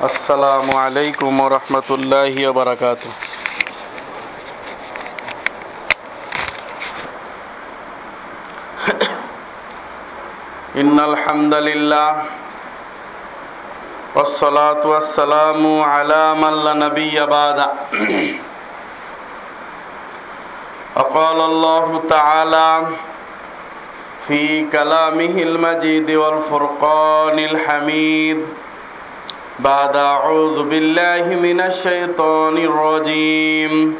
السلام عليكم ورحمة الله وبركاته إن الحمد لله والصلاة والسلام على من لا نبي بعد۔ وقال الله تعالى في كلامه المجيد والفرقان الحميد بعد أعوذ بالله من الشيطان الرجيم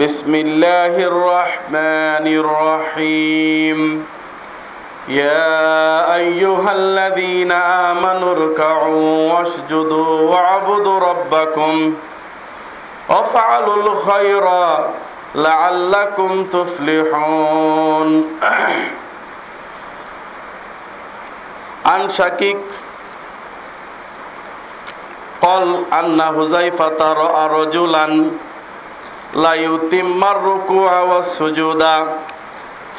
بسم الله الرحمن الرحيم يا أيها الذين آمنوا اركعوا واسجدوا واعبدوا ربكم وافعلوا الخير لعلكم تفلحون۔ عن شكيك قال أن حذيفة رأى رجلا لا يتم الركوع والسجود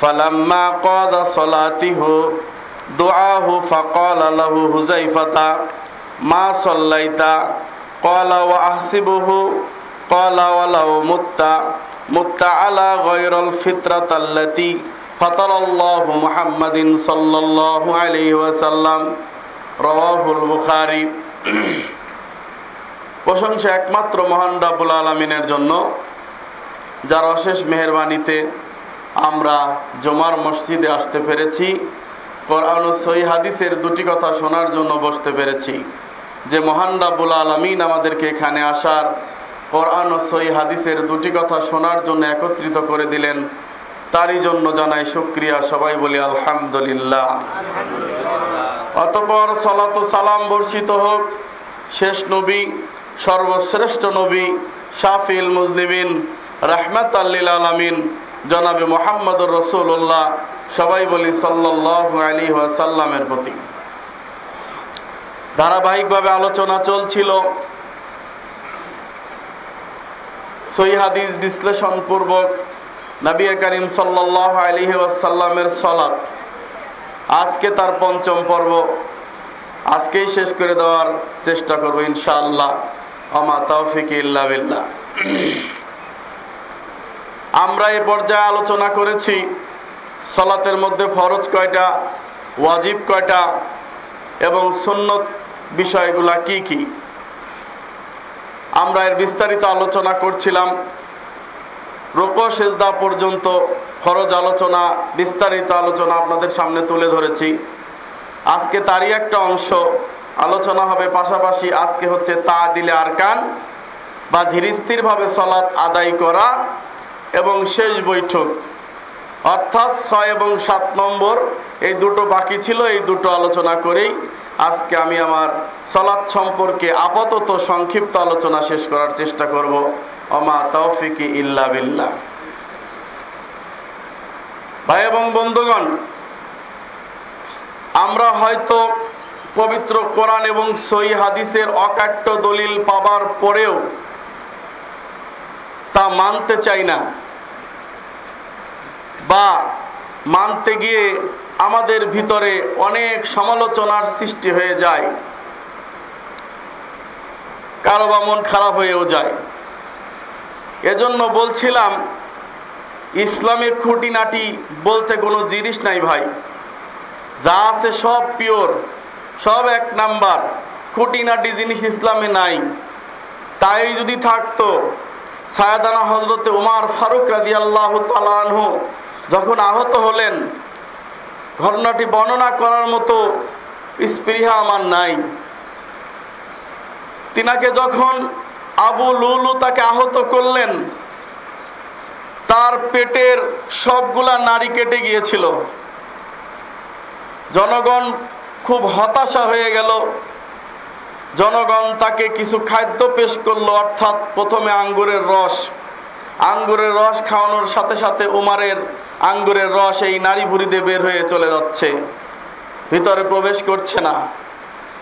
فلما قاد صلاته دعاه فقال له حذيفة ما صليت قال وأحسبه قال ولو مت مت على غير الفطرة التي فطر الله محمد صلى الله عليه وسلم رواه البخاري প্রশংসা একমাত্র মহান রাবুল আলমিনের জন্য যার অশেষ মেহরবানিতে আমরা জমার মসজিদে আসতে পেরেছি কোরআন ও সই হাদিসের দুটি কথা শোনার জন্য বসতে পেরেছি। যে মহান রাবুল আলমিন আমাদেরকে এখানে আসার কোরআন ও সই হাদিসের দুটি কথা শোনার জন্য একত্রিত করে দিলেন তারই জন্য জানাই শুক্রিয়া সবাই বলি আলহামদুলিল্লাহ। অতপর সলাত সালাম বর্ষিত হোক শেষ নবী সর্বশ্রেষ্ঠ নবী শাফিল মুজলিমিন রাহমাত আল্লিল আলমিন, জনাবে মোহাম্মদ রসুল্লাহ সবাই বলি সাল্লাহ আলী সাল্লামের প্রতি। ধারাবাহিকভাবে আলোচনা চলছিল সৈহাদিস বিশ্লেষণ পূর্বক নবী করিম সাল্লাহ আলী ওয়াসাল্লামের সলাৎ আজকে তার পঞ্চম পর্ব। আজকেই শেষ করে দেওয়ার চেষ্টা করব ইনশাআল্লাহ। আমা তৌফিক ইল্লা বিল্লাহ। আমরা এ পর্যায়ে আলোচনা করেছি, সলাতের মধ্যে ফরজ কয়টা, ওয়াজিব কয়টা, এবং সুন্নত বিষয়গুলা কি কি। আমরা এর বিস্তারিত আলোচনা করছিলাম, রোকো সেজদা পর্যন্ত ফরজ আলোচনা, বিস্তারিত আলোচনা আপনাদের সামনে তুলে ধরেছি। আজকে তারই একটা অংশ আলোচনা হবে পাশাপাশি আজকে হচ্ছে তা দিলে আরকান বা ধীরস্থির ভাবে সলাৎ আদায় করা এবং শেষ বৈঠক। অর্থাৎ ছয় এবং সাত নম্বর, এই দুটো বাকি ছিল, এই দুটো আলোচনা করেই আজকে আমি আমার সলাৎ সম্পর্কে আপাতত সংক্ষিপ্ত আলোচনা শেষ করার চেষ্টা করব। অমা তৌফিকি ইল্লা বিল্লাহ। ভাই এবং বন্ধুগণ, আমরা হয়তো পবিত্র কোরআন এবং সই হাদিসের অকাট্য দলিল পাবার পরেও তা মানতে চাই না। বা মানতে গিয়ে আমাদের ভিতরে অনেক সমালোচনার সৃষ্টি হয়ে যায়। কারও বা মন খারাপ হয়েও যায়। এজন্য বলছিলাম ইসলামের খুঁটিনাটি বলতে কোনো জিনিস নাই ভাই। যা আছে সব পিওর সব এক নাম্বার। খুঁটিনাটি জিনিস ইসলামে নাই। তাই যদি থাকতো, সায়াদানা হজরতে উমার ফারুক রাজি আল্লাহ তালানহ যখন আহত হলেন, ঘটনাটি বর্ণনা করার মতো স্পৃহা আমার নাই। তিনাকে যখন আবু লুলু তাকে আহত করলেন, তার পেটের সবগুলা নারী কেটে গিয়েছিল। জনগণ খুব হতাশা হয়ে গেল। জনগণ তাকে কিছু খাদ্য পেশ করল, অর্থাৎ প্রথমে আঙ্গুরের রস। আঙ্গুরের রস খাওয়ানোর সাথে সাথে উমারের আঙ্গুরের রস এই নারী ভুড়িতে বের হয়ে চলে যাচ্ছে। ভিতরে প্রবেশ করছে না।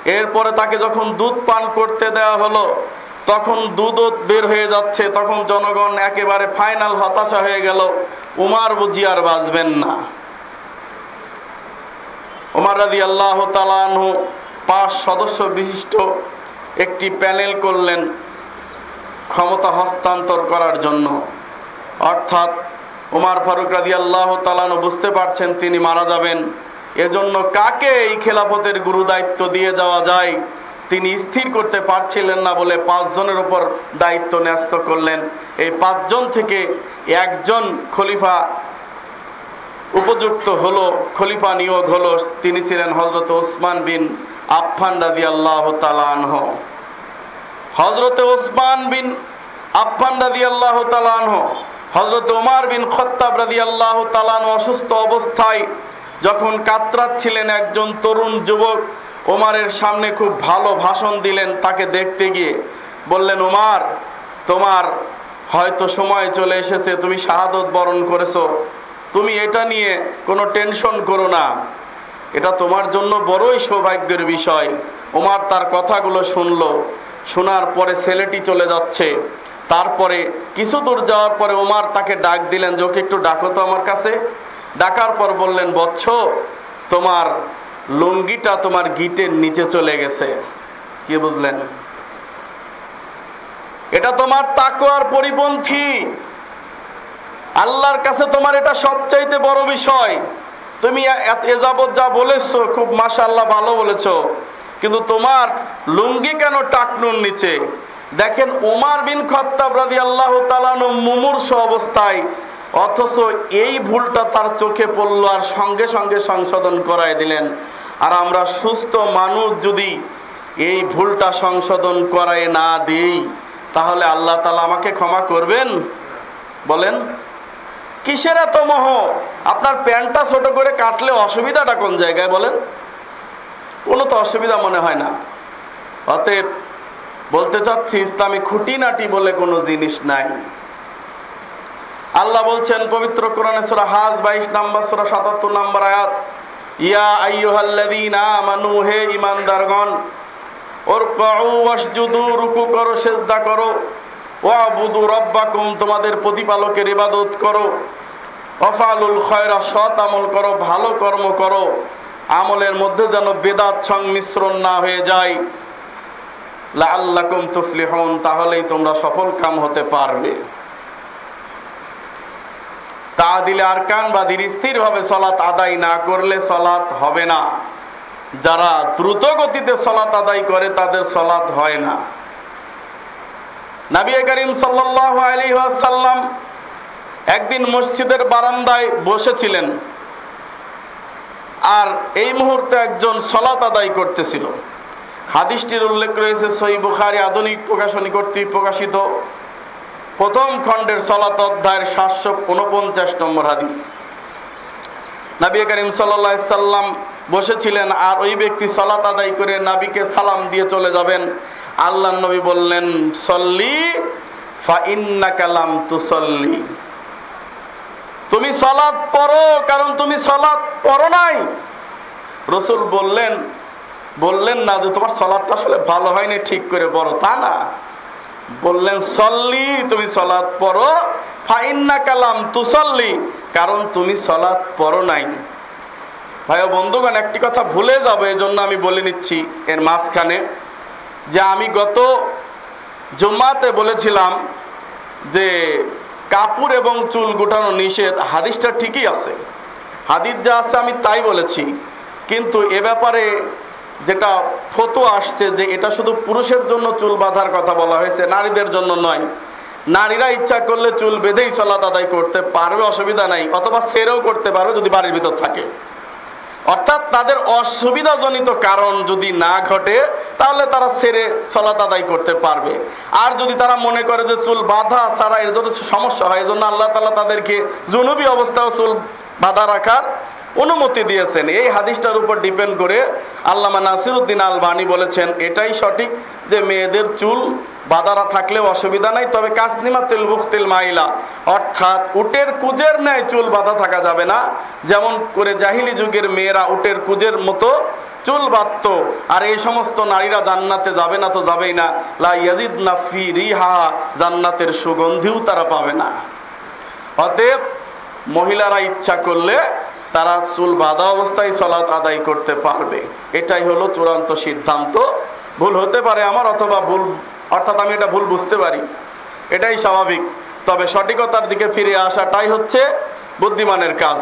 এরপরে তাকে যখন দুধ পান করতে দেওয়া হলো, তখন দুধও বের হয়ে যাচ্ছে। তখন জনগণ একেবারে ফাইনাল হতাশা হয়ে গেল। উমার বুঝি আর বাঁচবেন না। উমার রাজি আল্লাহ তালানহু পাঁচ সদস্য বিশিষ্ট একটি প্যানেল করলেন ক্ষমতা হস্তান্তর করার জন্য। অর্থাৎ উমার ফারুক রাজি আল্লাহ তালানো বুঝতে পারছেন তিনি মারা যাবেন। এজন্য কাকে এই খেলাফতের গুরু দায়িত্ব দিয়ে যাওয়া যায়, তিনি স্থির করতে পারছিলেন না বলে পাঁচজনের উপর দায়িত্ব ন্যস্ত করলেন। এই পাঁচজন থেকে একজন খলিফা উপযুক্ত হলো, খলিফা নিয়োগ হলো, তিনি ছিলেন হজরত ওসমান বিন আফফান রাজি আল্লাহ তালানহ হজরত ওসমান বিন আফফান রাজি আল্লাহ তালানহ হজরত ওমার বিন খত্তাব রাজি আল্লাহ তালান অসুস্থ অবস্থায় যখন কাতরাচ্ছিলেন একজন তরুণ যুবক ওমারের সামনে খুব ভালো ভাষণ দিলেন তাকে দেখতে গিয়ে। বললেন ওমার তোমার হয়তো সময় চলে এসেছে, তুমি শাহাদত বরণ করেছ। তুমি এটা নিয়ে কোনো টেনশন করো না। এটা তোমার জন্য বড়ই সৌভাগ্যের বিষয়। ওমার তার কথাগুলো শুনল। শোনার পরে ছেলেটি চলে যাচ্ছে। তারপরে কিছু দূর যাওয়ার পরে ওমার তাকে ডাক দিলেন যে, ওকে একটু ডাকো তো আমার কাছে। ডাকার পর বললেন, বৎস, তোমার লুঙ্গিটা তোমার গিটের নিচে চলে গেছে। কি বুঝলেন? এটা তোমার তাকোয়ার পরিপন্থী। আল্লাহর কাছে তোমার এটা সবচাইতে বড় বিষয়। তুমি এ যাবৎ যা বলেছ, খুব মাসা আল্লাহ ভালো বলেছ। কিন্তু তোমার লুঙ্গি কেন টাকনুর নিচে? দেখেন উমার বিন খত্তাব রাজি আল্লাহ মুমূর্ষ অবস্থায়, অথচ এই ভুলটা তার চোখে পড়ল আর সঙ্গে সঙ্গে সংশোধন করাই দিলেন। আর আমরা সুস্থ মানুষ যদি এই ভুলটা সংশোধন করায় না দিই, তাহলে আল্লাহ তালা আমাকে ক্ষমা করবেন? বলেন। কিসের এত মোহ? আপনার প্যান্টটা ছোট করে কাটলে অসুবিধাটা কোন জায়গায় বলেন? কোনো তো অসুবিধা মনে হয় না। অতএব বলতে চাচ্ছি, ইসলামী খুঁটিনাটি বলে কোনো জিনিস নাই। আল্লাহ বলছেন, পবিত্র কোরআনে সুরা হাজ বাইশ নাম্বার, সুরা সাতাত্তর নাম্বার আয়াত, ইয়া আইয়ুহাল্লাযীনা আমানু, হে ঈমানদারগণ ওর ওয়াসজুদু, রুকু করো, সেজদা করো। ওয়াবুদু রব্বাকুম, তোমাদের প্রতিপালকের ইবাদত করো। অফালুল খয়রা, সৎ আমল করো, ভালো কর্ম করো। আমলের মধ্যে যেন বেদাত সংমিশ্রণ না হয়ে যায়। লাল্লাকুম তুফলিহুন, তাহলেই তোমরা সফল কাম হতে পারবে। তা দিলে আরকান বা স্থির ভাবে সলাৎ আদায় না করলে সলাৎ হবে না। যারা দ্রুত গতিতে সলাৎ আদায় করে, তাদের সলাৎ হয় না। নাবি করিম সাল্লাহ আলী সাল্লাম একদিন মসজিদের বারান্দায় বসেছিলেন। আর এই মুহূর্তে একজন সলাত আদায় করতেছিল। হাদিসটির উল্লেখ রয়েছে সই বুখারি আধুনিক প্রকাশনী কর্তৃক প্রকাশিত। প্রথম খণ্ডের সলাত অধ্যায়ের সাতশো উনপঞ্চাশ নম্বর হাদিস। নাবি করিম সাল্লা সাল্লাম বসেছিলেন আর ওই ব্যক্তি সলাত আদায় করে নাবিকে সালাম দিয়ে চলে যাবেন। আল্লাহ নবী বললেন, সল্লি ফা ইন্না কালাম তুসল্লি। তুমি সলাদ পড়ো, কারণ তুমি সলাদ পড়ো নাই। রসুল বললেন বললেন না যে তোমার সলাদটা আসলে ভালো হয়নি, ঠিক করে পড়ো, তা না। বললেন, সল্লি, তুমি সলাদ পড়ো ফাইন্না কালাম তুসল্লি। কারণ তুমি সলাদ পড়ো নাই। ভাই বন্ধুগণ, একটি কথা ভুলে যাব, এজন্য আমি বলে নিচ্ছি, এর মাঝখানে যে আমি গত জুম্মাতে বলেছিলাম যে কাপুর এবং চুল গোটানো নিষেধ, হাদিসটা ঠিকই আছে। হাদিস যা আছে আমি তাই বলেছি। কিন্তু এ ব্যাপারে যেটা ফতো আসছে যে এটা শুধু পুরুষের জন্য চুল বাঁধার কথা বলা হয়েছে, নারীদের জন্য নয়। নারীরা ইচ্ছা করলে চুল বেঁধেই চলাত আদায় করতে পারবে, অসুবিধা নাই। অথবা সেরেও করতে পারবে যদি বাড়ির ভিতর থাকে। অর্থাৎ তাদের অসুবিধাজনিত কারণ যদি না ঘটে, তাহলে তারা সেরে চলাত আদায় করতে পারবে। আর যদি তারা মনে করে যে চুল বাধা ছাড়া এর জন্য সমস্যা হয়, এজন্য আল্লাহ তালা তাদেরকে জুনুবি অবস্থায় চুল বাধা রাখার অনুমতি দিয়েছেন। এই হাদিসটার উপর ডিপেন্ড করে আল্লামা নাসিরুদ্দিন আল বাণী বলেছেন, এটাই সঠিক যে মেয়েদের চুল বাদারা থাকলেও অসুবিধা নাই, তবে কাসনিমা তেল মুখতিল মাইলা, অর্থাৎ উটের কুজের ন্যায় চুল বাঁধা থাকা যাবে না। যেমন করে জাহিলি যুগের মেয়েরা উটের কুজের মতো চুল বাঁধত, আর এই সমস্ত নারীরা জান্নাতে যাবে না তো যাবেই না। লা ইয়াজিদ নাফি রিহা, জান্নাতের সুগন্ধিও তারা পাবে না। অতএব মহিলারা ইচ্ছা করলে তারা চুল বাঁধা অবস্থায় সলাৎ আদায় করতে পারবে। এটাই হলো চূড়ান্ত সিদ্ধান্ত। ভুল হতে পারে আমার অথবা ভুল, অর্থাৎ আমি এটা ভুল বুঝতে পারি। এটাই স্বাভাবিক। তবে সঠিকতার দিকে ফিরে আসাটাই হচ্ছে বুদ্ধিমানের কাজ।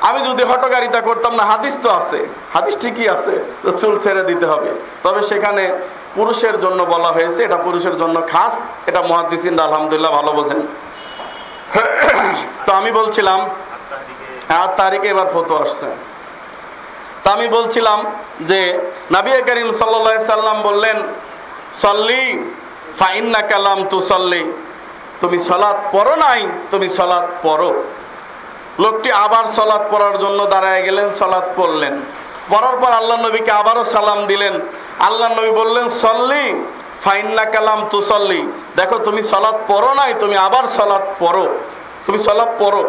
আমি যদি হটকারিতা করতাম না, হাদিস তো আছে। হাদিস ঠিকই আছে চুল ছেড়ে দিতে হবে। তবে সেখানে পুরুষের জন্য বলা হয়েছে, এটা পুরুষের জন্য খাস। এটা মহাদিসিন আলহামদুলিল্লাহ ভালো বোঝেন। তো আমি বলছিলাম হ্যাঁ তারিখে এবার ফটো আসছে। তা আমি বলছিলাম যে নাবি করিম সাল্লা সাল্লাম বললেন, সল্লি, ফাইন্না কালাম তু সল্লি তুমি সলাৎ পড়ো নাই, তুমি সলাৎ পড়ো। লোকটি আবার সলাৎ পড়ার জন্য দাঁড়ায় গেলেন, সলাৎ পড়লেন। পড়ার পর আল্লাহ নবীকে আবারও সালাম দিলেন। আল্লাহ নবী বললেন, সল্লি, ফাইন্না কালাম তু সল্লি দেখো, তুমি সলাৎ পড়ো নাই, তুমি আবার সলাৎ পড়ো। তুমি সলাৎ পড়ো।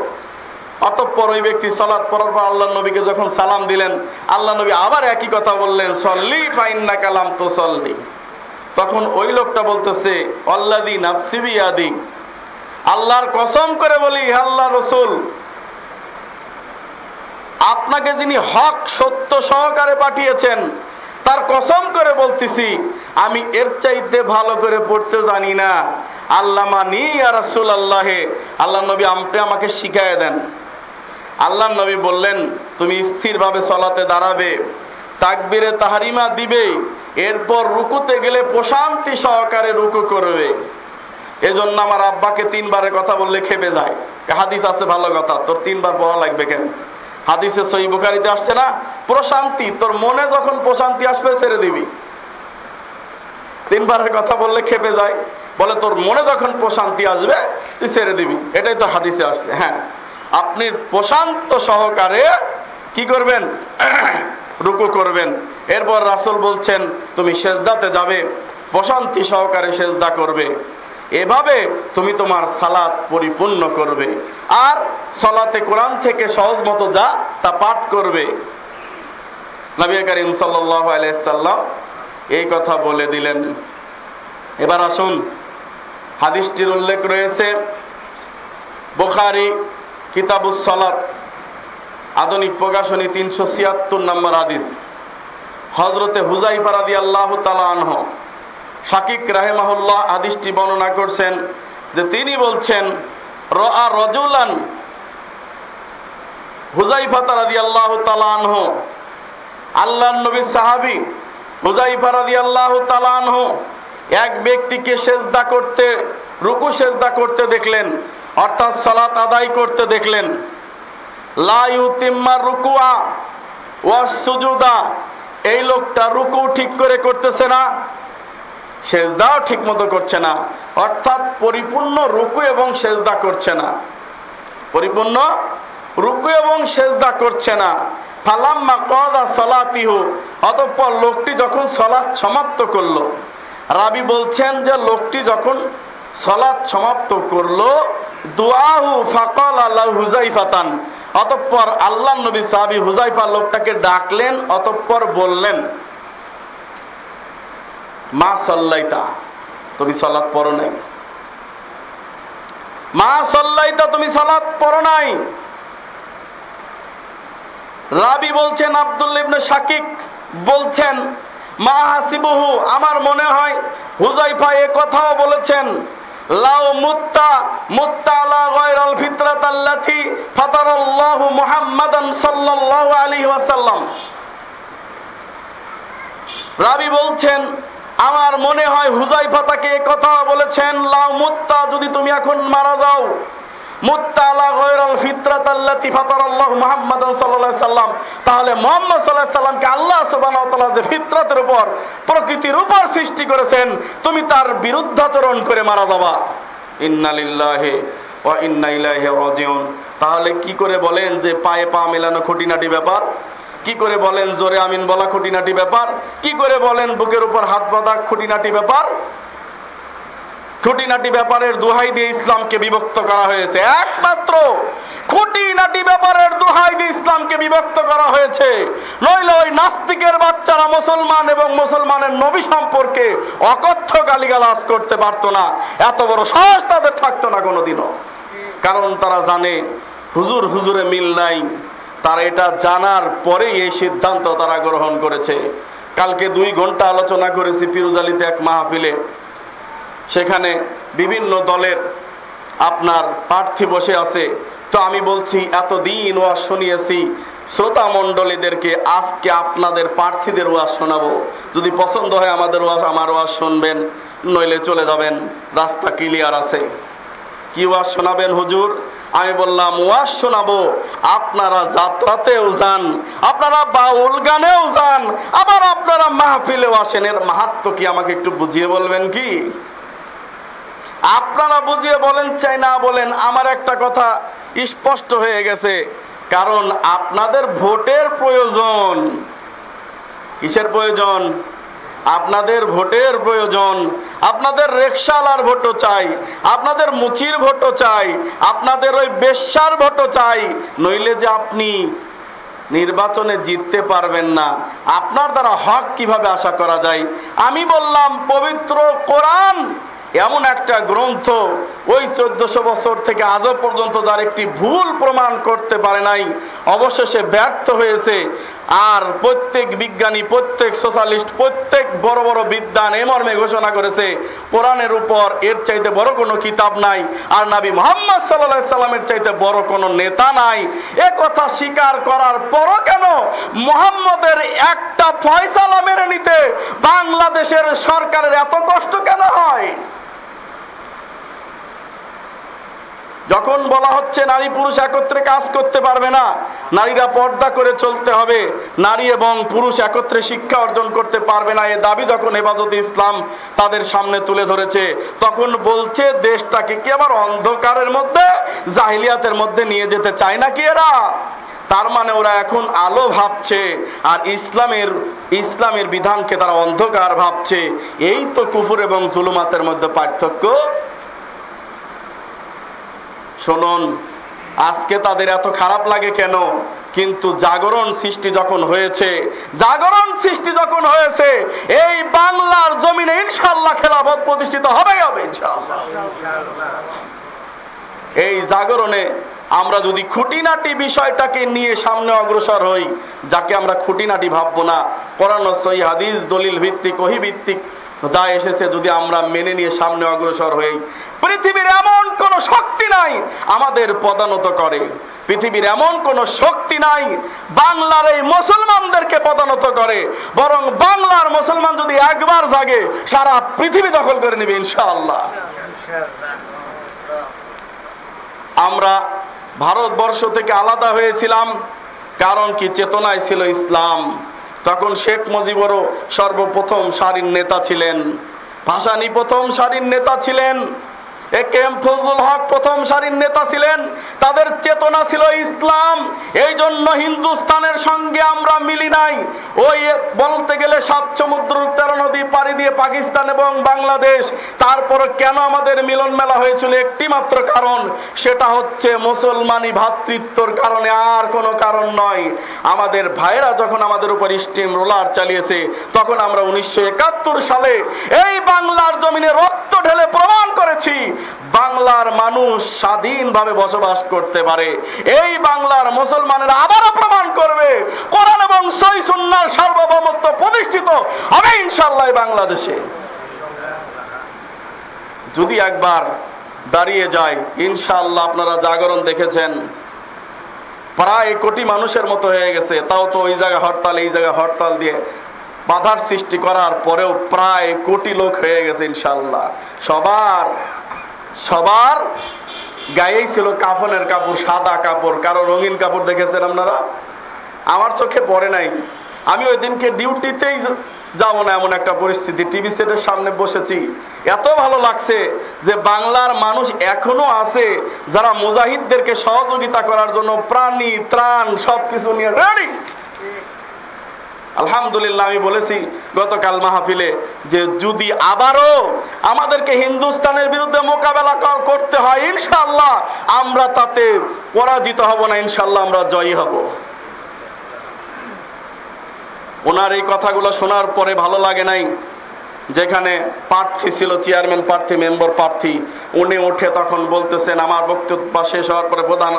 অতঃপর ওই ব্যক্তি সলাৎ পড়ার পর আল্লাহ নবীকে যখন সালাম দিলেন, আল্লাহ নবী আবার একই কথা বললেন, সল্লি ফাইন্না কালাম তো সল্লি তখন ওই লোকটা বলতেছে অল্লাদি নাফসিবি আদি আল্লাহর কসম করে বলি আল্লাহ রসুল, আপনাকে যিনি হক সত্য সহকারে পাঠিয়েছেন, তার কসম করে বলতেছি, আমি এর চাইতে ভালো করে পড়তে জানি না। আল্লাহ মানি আর রাসুল আল্লাহে আল্লাহ নবী আমাকে শিখায় দেন। আল্লাহ নবী বললেন, তুমি স্থিরভাবে চলাতে দাঁড়াবে, তাকবিরে তাহারিমা দিবে, এরপর রুকুতে গেলে প্রশান্তি সহকারে রুকু করবে। এজন্য আমার আব্বাকে তিনবারের কথা বললে খেপে যায়। হাদিস আছে, ভালো কথা। তোর তিনবার পড়া লাগবে কেন? হাদিসে সই বুখারিতে আসছে না? প্রশান্তি, তোর মনে যখন প্রশান্তি আসবে, ছেড়ে দিবি। তিনবারের কথা বললে খেপে যায়। বলে, তোর মনে যখন প্রশান্তি আসবে, তুই ছেড়ে দিবি। এটাই তো হাদিসে আসছে হ্যাঁ। আপনি প্রশান্ত সহকারে কি করবেন? রুকু করবেন। এরপর রাসুল বলছেন, তুমি সেজদাতে যাবে, প্রশান্তি সহকারে সেজদা করবে। এভাবে তুমি তোমার সালাত পরিপূর্ণ করবে। আর সলাতে কোরআন থেকে সহজ মতো যা, তা পাঠ করবে। নবী করিম সাল্লাম এই কথা বলে দিলেন। এবার আসুন, হাদিসটির উল্লেখ রয়েছে, বোখারি কিতাবুস সলাত, আধুনিক প্রকাশনী তিনশো ছিয়াত্তর নম্বর আদিস হজরতে হুজাই পারাদি আল্লাহ তালাহ শাকিক রাহেমাহুল্লাহ হাদিসটি বর্ণনা করছেন যে তিনি বলছেন রা রজুলান। হুজাইফা তারাদি আল্লাহ তালাহ আল্লাহ নবী সাহাবি হুজাইফা রাদি আল্লাহ তালাহ এক ব্যক্তিকে সেজদা করতে, রুকু সেজদা করতে দেখলেন। অর্থাৎ সলাত আদায় করতে দেখলেন। লাইউতিম্মার রুকুয়া ওয়াস সুজুদা। এই লোকটা রুকু ঠিক করে করতেছে না, সেজদাও ঠিক মতো করছে না। অর্থাৎ পরিপূর্ণ রুকু এবং সেজদা করছে না। পরিপূর্ণ রুকু এবং সেজদা করছে না। ফালাম্মা কদা সলাতিহু। অতঃপর লোকটি যখন সলাৎ সমাপ্ত করল, রাবি বলছেন যে, লোকটি যখন সলাৎ সমাপ্ত করল দুআহু ফাকাল আল্লাহ হুজাইফাতান অতঃপর আল্লাহ নবী সাহাবি হুজাইফা লোকটাকে ডাকলেন, অতঃপর বললেন, মা সল্লাইতা, তুমি সলাৎ পড়ো নাই? মা সল্লাইতা, তুমি সলাৎ পড়ো নাই? রাবি বলছেন, আব্দুল ইবনে শাকিক বলছেন, মা হাসিবহু, আমার মনে হয় হুজাইফা এ কথাও বলেছেন। লাউ মুত্তা মুত্তা আলা গায়রাল ফিতরাত আল্লাতি ফাতারাল্লাহু মুহাম্মাদান সাল্লাল্লাহু আলাইহি ওয়াসাল্লাম। রাবি বলছেন, আমার মনে হয় হুজাইফা তাকে কথা বলেছেন, লাউ মুত্তা, যদি তুমি এখন মারা যাও তাহলে মুহাম্মদ সাল্লাল্লাহু সাল্লামকে আল্লাহ তাআলা যে ফিতরাতের প্রকৃতির উপর সৃষ্টি করেছেন, তুমি তার বিরুদ্ধাচরণ করে মারা যাবা। ইন্না লিল্লাহি ওয়া ইন্না ইলাইহি তাহলে কি করে বলেন যে পায়ে পা মেলানো খুঁটিনাটি ব্যাপার? কি করে বলেন জোরে আমিন বলা খুঁটিনাটি ব্যাপার? কি করে বলেন বুকের উপর হাত বাঁধা খুঁটিনাটি ব্যাপার? খুঁটিনাটি ব্যাপারের দোহাই দিয়ে ইসলামকে বিভক্ত করা হয়েছে। একমাত্র খুঁটিনাটি ব্যাপারের দোহাই দিয়ে ইসলামকে বিভক্ত করা হয়েছে। নইলে ওই নাস্তিকের বাচ্চারা মুসলমান এবং মুসলমানের নবী সম্পর্কে অকথ্য গালিগালাজ করতে পারত না। এত বড় সাহস তাদের থাকতো না কোনোদিনও। কারণ তারা জানে, হুজুর হুজুরে মিল নাই। তারা এটা জানার পরেই এই সিদ্ধান্ত তারা গ্রহণ করেছে। কালকে দুই ঘণ্টা আলোচনা করেছি পিরুজালিতে এক মাহফিলে। সেখানে বিভিন্ন দলের আপনার প্রার্থী বসে আছে। তো আমি বলছি, এতদিন ওয়াজ শুনিয়েছি শ্রোতা মণ্ডলীদেরকে আজকে আপনাদের প্রার্থীদের ওয়াজ শোনাবো। যদি পছন্দ হয় আমাদের ওয়াজ, আমার ওয়াজ শুনবেন, নইলে চলে যাবেন। রাস্তা ক্লিয়ার আছে। কি ওয়াজ শোনাবেন হুজুর? আমি বললাম, ওয়াজ শোনাবো। আপনারা যাত্রাতেও যান, আপনারা বাউল গানেও যান, আবার আপনারা মাহফিলেও আসেন। এর মাহাত্ম কি আমাকে একটু বুঝিয়ে বলবেন কি? আপনারা বুঝিয়ে বলেন, চাই না বলেন, আমার একটা কথা স্পষ্ট হয়ে গেছে। কারণ আপনাদের ভোটের প্রয়োজন। কিসের প্রয়োজন? আপনাদের ভোটের প্রয়োজন। আপনাদের রেকশালার ভোটও চাই। আপনাদের মুচির ভোটও চাই। আপনাদের ওই বেশ্যার ভোটও চাই। নইলে যে আপনি নির্বাচনে জিততে পারবেন না। আপনার দ্বারা হক কীভাবে আশা করা যায়? আমি বললাম, পবিত্র কোরআন এমন একটা গ্রন্থ ওই চোদ্দশো বছর থেকে আজও পর্যন্ত যার একটি ভুল প্রমাণ করতে পারে নাই, অবশেষে ব্যর্থ হয়েছে। আর প্রত্যেক বিজ্ঞানী, প্রত্যেক সোশ্যালিস্ট, প্রত্যেক বড় বড় বিদ্যান এ মর্মে ঘোষণা করেছে, কোরআনের উপর এর চাইতে বড় কোনো কিতাব নাই, আর নাবি মোহাম্মদ সাল্লাহ সাল্লামের চাইতে বড় কোনো নেতা নাই। এ কথা স্বীকার করার পরও কেন মোহাম্মদের একটা ফয়সালা মেনে নিতে বাংলাদেশের সরকারের এত কষ্ট কেন হয়? যখন বলা হচ্ছে নারী পুরুষ একত্রে কাজ করতে পারবে না, নারীরা পর্দা করে চলতে হবে। নারী এবং পুরুষ একত্রে শিক্ষা অর্জন করতে পারবে না, এ দাবি যখন হেফাজত ইসলাম তাদের সামনে তুলে ধরেছে, তখন বলছে দেশটাকে কি আবার অন্ধকারের মধ্যে, জাহিলিয়াতের মধ্যে নিয়ে যেতে চায় না কি এরা? তার মানে ওরা এখন আলো ভাবছে, আর ইসলামের ইসলামের বিধানকে তারা অন্ধকার ভাবছে। এই তো কুফুর এবং জুলুমাতের মধ্যে পার্থক্য শুনুন, আজকে তাদের এত খারাপ লাগে কেন? কিন্তু জাগরণ সৃষ্টি যখন হয়েছে, জাগরণ সৃষ্টি যখন হয়েছে, এই বাংলার জমিনে ইনশাল্লাহ খেলাফত প্রতিষ্ঠিত হবে হবে এই জাগরণে আমরা যদি খুঁটিনাটি বিষয়টাকে নিয়ে সামনে অগ্রসর হই, যাকে আমরা খুঁটিনাটি ভাববো না পড়ানো সই হাদিস, দলিল ভিত্তিক, ওহি ভিত্তিক যা এসেছে যদি আমরা মেনে নিয়ে সামনে অগ্রসর হই। পৃথিবীর এমন কোন শক্তি নাই আমাদের পদানত করে। পৃথিবীর এমন কোন শক্তি নাই বাংলার এই মুসলমানদেরকে পদানত করে। বরং বাংলার মুসলমান যদি একবার জাগে, সারা পৃথিবী দখল করে নেবে ইনশাআল্লাহ। আমরা ভারতবর্ষ থেকে আলাদা হয়েছিলাম, কারণ কি চেতনায় ছিল ইসলাম। তখন শেখ মুজিবুরও সর্বপ্রথম সারির নেতা ছিলেন। ভাসানি প্রথম সারির নেতা ছিলেন। এ এম ফজলুল হক প্রথম সারির নেতা ছিলেন। তাদের চেতনা ছিল ইসলাম। এই জন্য হিন্দুস্তানের সঙ্গে আমরা মিলি নাই। ওই বলতে গেলে সাত সমুদ্র, তেরো নদী পাড়ি দিয়ে পাকিস্তান এবং বাংলাদেশ। তারপর কেন আমাদের মিলন মেলা হয়েছিল? একটি মাত্র কারণ, সেটা হচ্ছে মুসলমানি ভ্রাতৃত্বর কারণে আর কোনো কারণ নয়। আমাদের ভাইরা যখন আমাদের উপর স্টিম রোলার চালিয়েছে, তখন আমরা উনিশশো একাত্তর সালে এই বাংলার জমিনে রক্ত ঢেলে প্রমাণ করেছি বাংলার মানুষ স্বাধীনভাবে বসবাস করতে পারে। এই বাংলার মুসলমানেরা আবারও প্রমাণ করবে, কোরআন এবং সই সুন্নার সার্বভৌমত্ব প্রতিষ্ঠিত হবে ইনশাল্লাহ বাংলাদেশে। যদি একবার দাঁড়িয়ে যায় ইনশাল্লাহ আপনারা জাগরণ দেখেছেন, প্রায় কোটি মানুষের মতো হয়ে গেছে, তাও তো ওই জায়গায় হরতাল, এই জায়গায় হরতাল দিয়ে বাধার সৃষ্টি করার পরেও প্রায় কোটি লোক হয়ে গেছে ইনশাল্লাহ সবার সবার গায়েই ছিল কাফনের কাপড়, সাদা কাপড়, কারও রঙিন কাপড় দেখেছেন আপনারা? আমার চোখে পড়ে নাই। আমি ওই দিনকে ডিউটিতেই যাব না এমন একটা পরিস্থিতি। টিভি সেটের সামনে বসেছি। এত ভালো লাগছে যে বাংলার মানুষ এখনও আছে যারা মুজাহিদদেরকে সহযোগিতা করার জন্য প্রাণী, ত্রাণ সবকিছু নিয়ে রেডি আলহামদুলিল্লাহ, আমি বলেছি গতকাল মাহফিলে যে যদি আবারও আমাদেরকে হিন্দুস্তানের বিরুদ্ধে মোকাবেলা করতে হয় ইনশাল্লাহ আমরা তাতে পরাজিত হব না ইনশাল্লাহ আমরা জয়ী হব। ওনার এই কথাগুলো শোনার পরে ভালো লাগে নাই, যেখানে প্রার্থী ছিল, চেয়ারম্যান প্রার্থী, মেম্বার প্রার্থী, উনি উঠে তখন বলতেছেন, আমার বক্তব্য শেষ হওয়ার পরে প্রধান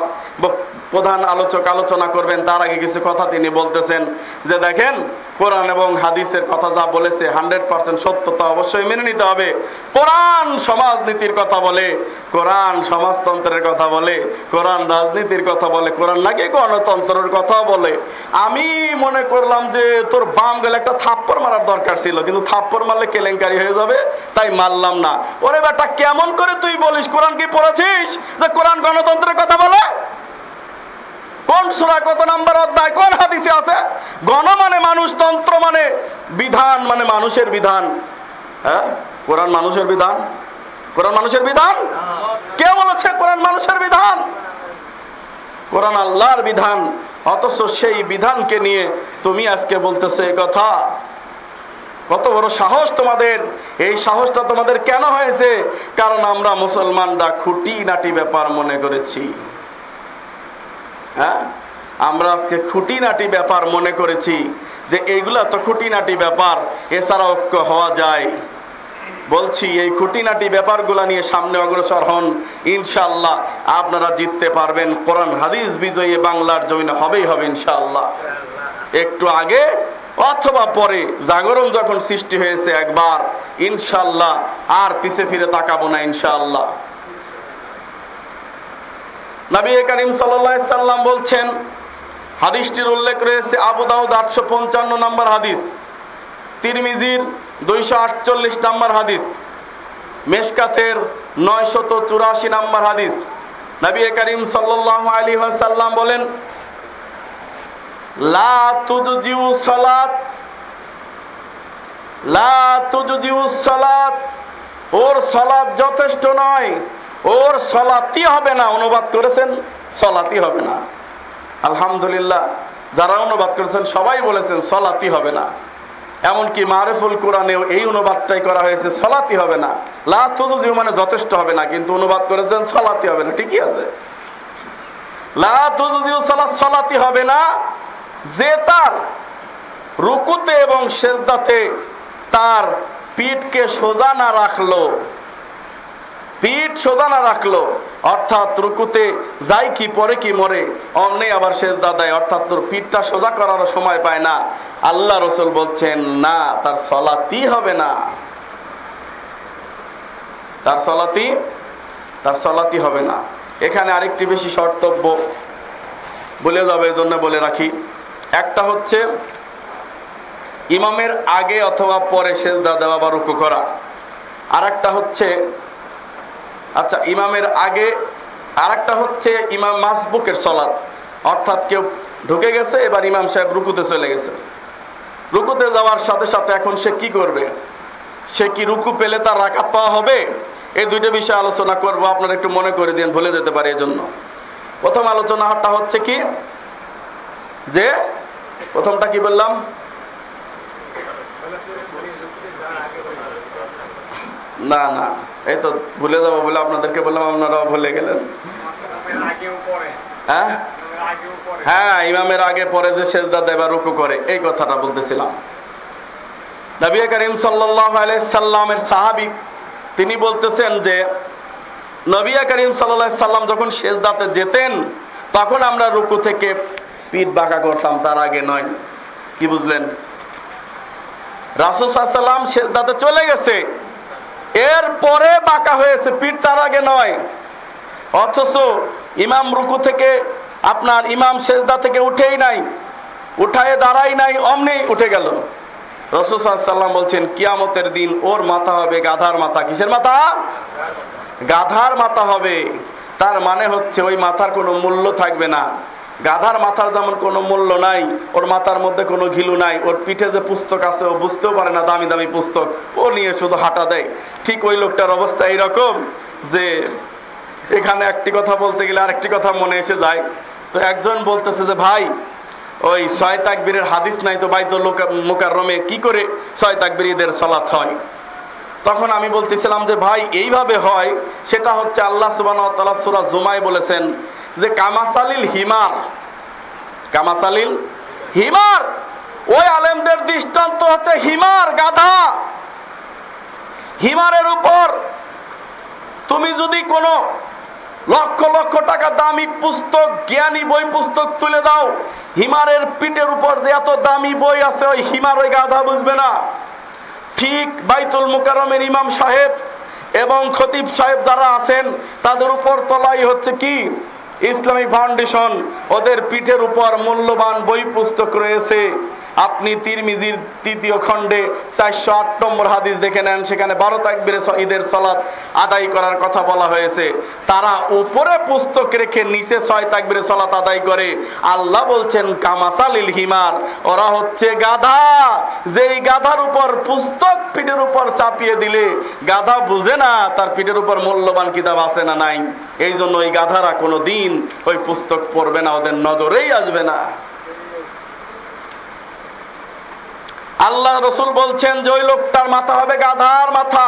প্রধান আলোচক আলোচনা করবেন, তার আগে কিছু কথা তিনি বলতেছেন যে দেখেন, কোরআন এবং হাদিসের কথা যা বলেছে, হান্ড্রেড পার্সেন্ট সত্যতা অবশ্যই মেনে নিতে হবে। কোরআন সমাজনীতির কথা বলে, কোরআন সমাজতন্ত্রের কথা বলে, কোরআন রাজনীতির কথা বলে, কোরআন নাকি গণতন্ত্রের কথা বলে। আমি মনে করলাম যে তোর বাম গেলে একটা থাপ্পড় মারার দরকার ছিল, কিন্তু থাপ্পড় মারলে কেলেঙ্কারি হয়ে যাবে, তাই মারলাম না। ওরে বেটা, কেমন করে তুই বলিস? কোরআন কি পড়েছিস? যে কোরআন গণতন্ত্রের কথা বলে? কোন সুরা কত নাম্বার অধ্যায়? কোন হাদিসে আছে? গণ মানে মানুষ, তন্ত্র মানে বিধান মানে মানুষের বিধান। হ্যাঁ? কোরআন মানুষের বিধান? কোরআন মানুষের বিধান? কে বলেছে কোরআন মানুষের বিধান? কোরআন আল্লাহর বিধান। অথচ সেই বিধানকে নিয়ে তুমি আজকে বলতেছো কথা। কত বড় সাহস তোমাদের। এই সাহসটা তোমাদের কেন হয়েছে? কারণ আমরা মুসলমানরা খুঁটি নাটি ব্যাপার মনে করেছি। হ্যাঁ? আমরা আজকে খুঁটিনাটি ব্যাপার মনে করেছি যে এইগুলা তো খুঁটিনাটি ব্যাপার এছাড়া ঐক্য হওয়া যায়। বলছি, এই খুঁটিনাটি ব্যাপারগুলা নিয়ে সামনে অগ্রসর হন ইনশাল্লাহ আপনারা জিততে পারবেন। কোরআন, হাদিস, বিজয়ী বাংলার জমিনে হবেই হবে ইনশাল্লাহ একটু আগে অথবা পরে জাগরণ যখন সৃষ্টি হয়েছে একবার ইনশাল্লাহ আর পিছে ফিরে তাকাবো না ইনশাল্লাহ নবী করিম সাল্লাম বলছেন, হাদিসটির উল্লেখ রয়েছে আবু দাউদ আটশো পঞ্চান্ন নম্বর হাদিস, তিরমিজির দুইশো আটচল্লিশ নম্বর হাদিস, মেশকাতের নয়শত চুরাশি নম্বর হাদিস। নবী করিম সাল্লাহ আলী সাল্লাম বলেন, লা সালাত লা সালাত, ওর সালাত যথেষ্ট নয়। ওর সলাতি হবে না, অনুবাদ করেছেন, সলাতি হবে না। আলহামদুলিল্লাহ, যারা অনুবাদ করেছেন, সবাই বলেছেন সলাতি হবে না। এমনকি মারেফুল কোরআনেও এই অনুবাদটাই করা হয়েছে, সলাতি হবে না। লাথুজিউ মানে যথেষ্ট হবে না, কিন্তু অনুবাদ করেছেন, সলাতি হবে না, ঠিকই আছে। সলাতি হবে না, যে তার রুকুতে এবং সেজদাতে তার পিঠকে সোজা না রাখল পিঠ সোজা না রাখল, অর্থাৎ রুকুতে যাই কি পরে কি মরে, অমনে আবার শেষ দাদায়, অর্থাৎ তোর পিঠটা সোজা করার সময় পায় না। আল্লাহ রসুল বলছেন, না, তার সলাতি হবে না। তার সলাতি তার সলাতি হবে না। এখানে আরেকটি বেশি শর্তব্য বলে যাবে জন্য বলে রাখি। একটা হচ্ছে, ইমামের আগে অথবা পরে সেজদা দেওয়া বা রুকু করা। আর একটা হচ্ছে আচ্ছা ইমামের আগে আর হচ্ছে ইমাম মাসবুকের সলাৎ। অর্থাৎ কেউ ঢুকে গেছে, এবার ইমাম সাহেব রুকুতে চলে গেছে। রুকুতে যাওয়ার সাথে সাথে এখন সে কি করবে? সে কি রুকু পেলে তার রাখাত পাওয়া হবে? এই দুইটা বিষয়ে আলোচনা করব। আপনারা একটু মনে করে দিন, ভুলে যেতে পারে এজন্য। প্রথম আলোচনাটা হচ্ছে কি? যে, প্রথমটা কি বললাম? না না। এই তো ভুলে যাব বলে আপনাদেরকে বললাম, আপনারাও ভুলে গেলেন। হ্যাঁ? হ্যাঁ ইমামের আগে, পরে যে সেজদা দেবা রুকু করে, এই কথাটা বলতেছিলাম। নবী করিম সাল্লাহ সাল্লামের সাহাবি, তিনি বলতেছেন যে, নবী করিম সাল্লাহ সাল্লাম যখন সেজদাতে যেতেন, তখন আমরা রুকু থেকে পিঠ বাঁকা করতাম, তার আগে নয়। কি বুঝলেন? রাসুল সাল্লাম সেজদাতে চলে গেছে। এর পরে বাঁকা হয়েছে পিঠ তার আগে নয়। অথচ ইমাম রুকু থেকে আপনার ইমাম সেজদা থেকে উঠেই নাই, উঠায় দাঁড়াই নাই, অমনি উঠে গেল। রসুসাল্লাম বলছেন, কিয়ামতের দিন ওর মাথা হবে গাধার মাথা। কিসের মাথা? গাধার মাথা হবে। তার মানে হচ্ছে ওই মাথার কোনো মূল্য থাকবে না। গাধার মাথার যেমন কোনো মূল্য নাই, ওর মাথার মধ্যে কোনো ঘিলু নাই, ওর পিঠে যে পুস্তক আছে ও বুঝতেও পারে না দামি দামি পুস্তক, ও নিয়ে শুধু হাঁটা দেয়। ঠিক ওই লোকটার অবস্থা এইরকম যে এখানে একটি কথা বলতে গেলে আরেকটি কথা মনে এসে যায়। তো একজন বলতেছে যে, ভাই, ওই ছয় তাকবীরের হাদিস নাই তো বাইত মোকার রমে কি করে ছয় তাকবীরদের সলাৎ হয়? তখন আমি বলতেছিলাম যে, ভাই, এইভাবে হয়, সেটা হচ্ছে আল্লাহ সুবান সুরা জুমাই বলেছেন যে কামাসালিল হিমার। কামাসালিল হিমার। ওই আলেমদের দৃষ্টান্ত হচ্ছে হিমার গাধা। হিমারের উপর তুমি যদি কোনো লক্ষ লক্ষ টাকা দামি পুস্তক, জ্ঞানী বই পুস্তক তুলে দাও, হিমারের পিঠের উপর যে এত দামি বই আছে, ওই হিমার ওই গাধা বুঝবে না। ঠিক বাইতুল মুকারমের ইমাম সাহেব এবং খতিব সাহেব যারা আছেন, তাদের উপর তলাই হচ্ছে কি? ইসলামিক ফাউন্ডেশন ওদের পিঠের উপর মূল্যবান বই পুস্তক রয়েছে। আপনি তিরমিজির তৃতীয় খণ্ডে চারশো আট নম্বর হাদিস দেখে নেন, সেখানে বারো তাকবিরে ঈদের সলাৎ আদায় করার কথা বলা হয়েছে। তারা উপরে পুস্তক রেখে নিচে ছয় তাকবিরে সলাৎ আদায় করে। আল্লাহ বলছেন, কামাসালিল হিমার। ওরা হচ্ছে গাধা। যেই গাধার উপর পুস্তক পিঠের উপর চাপিয়ে দিলে গাধা বুঝে না, তার পিঠের উপর মূল্যবান কিতাব আছে না নাই। এই জন্য ওই গাধারা কোনো দিন ওই পুস্তক পড়বে না, ওদের নজরেই আসবে না। আল্লাহ রসুল বলছেন যে ওই লোকটার মাথা হবে গাধার মাথা,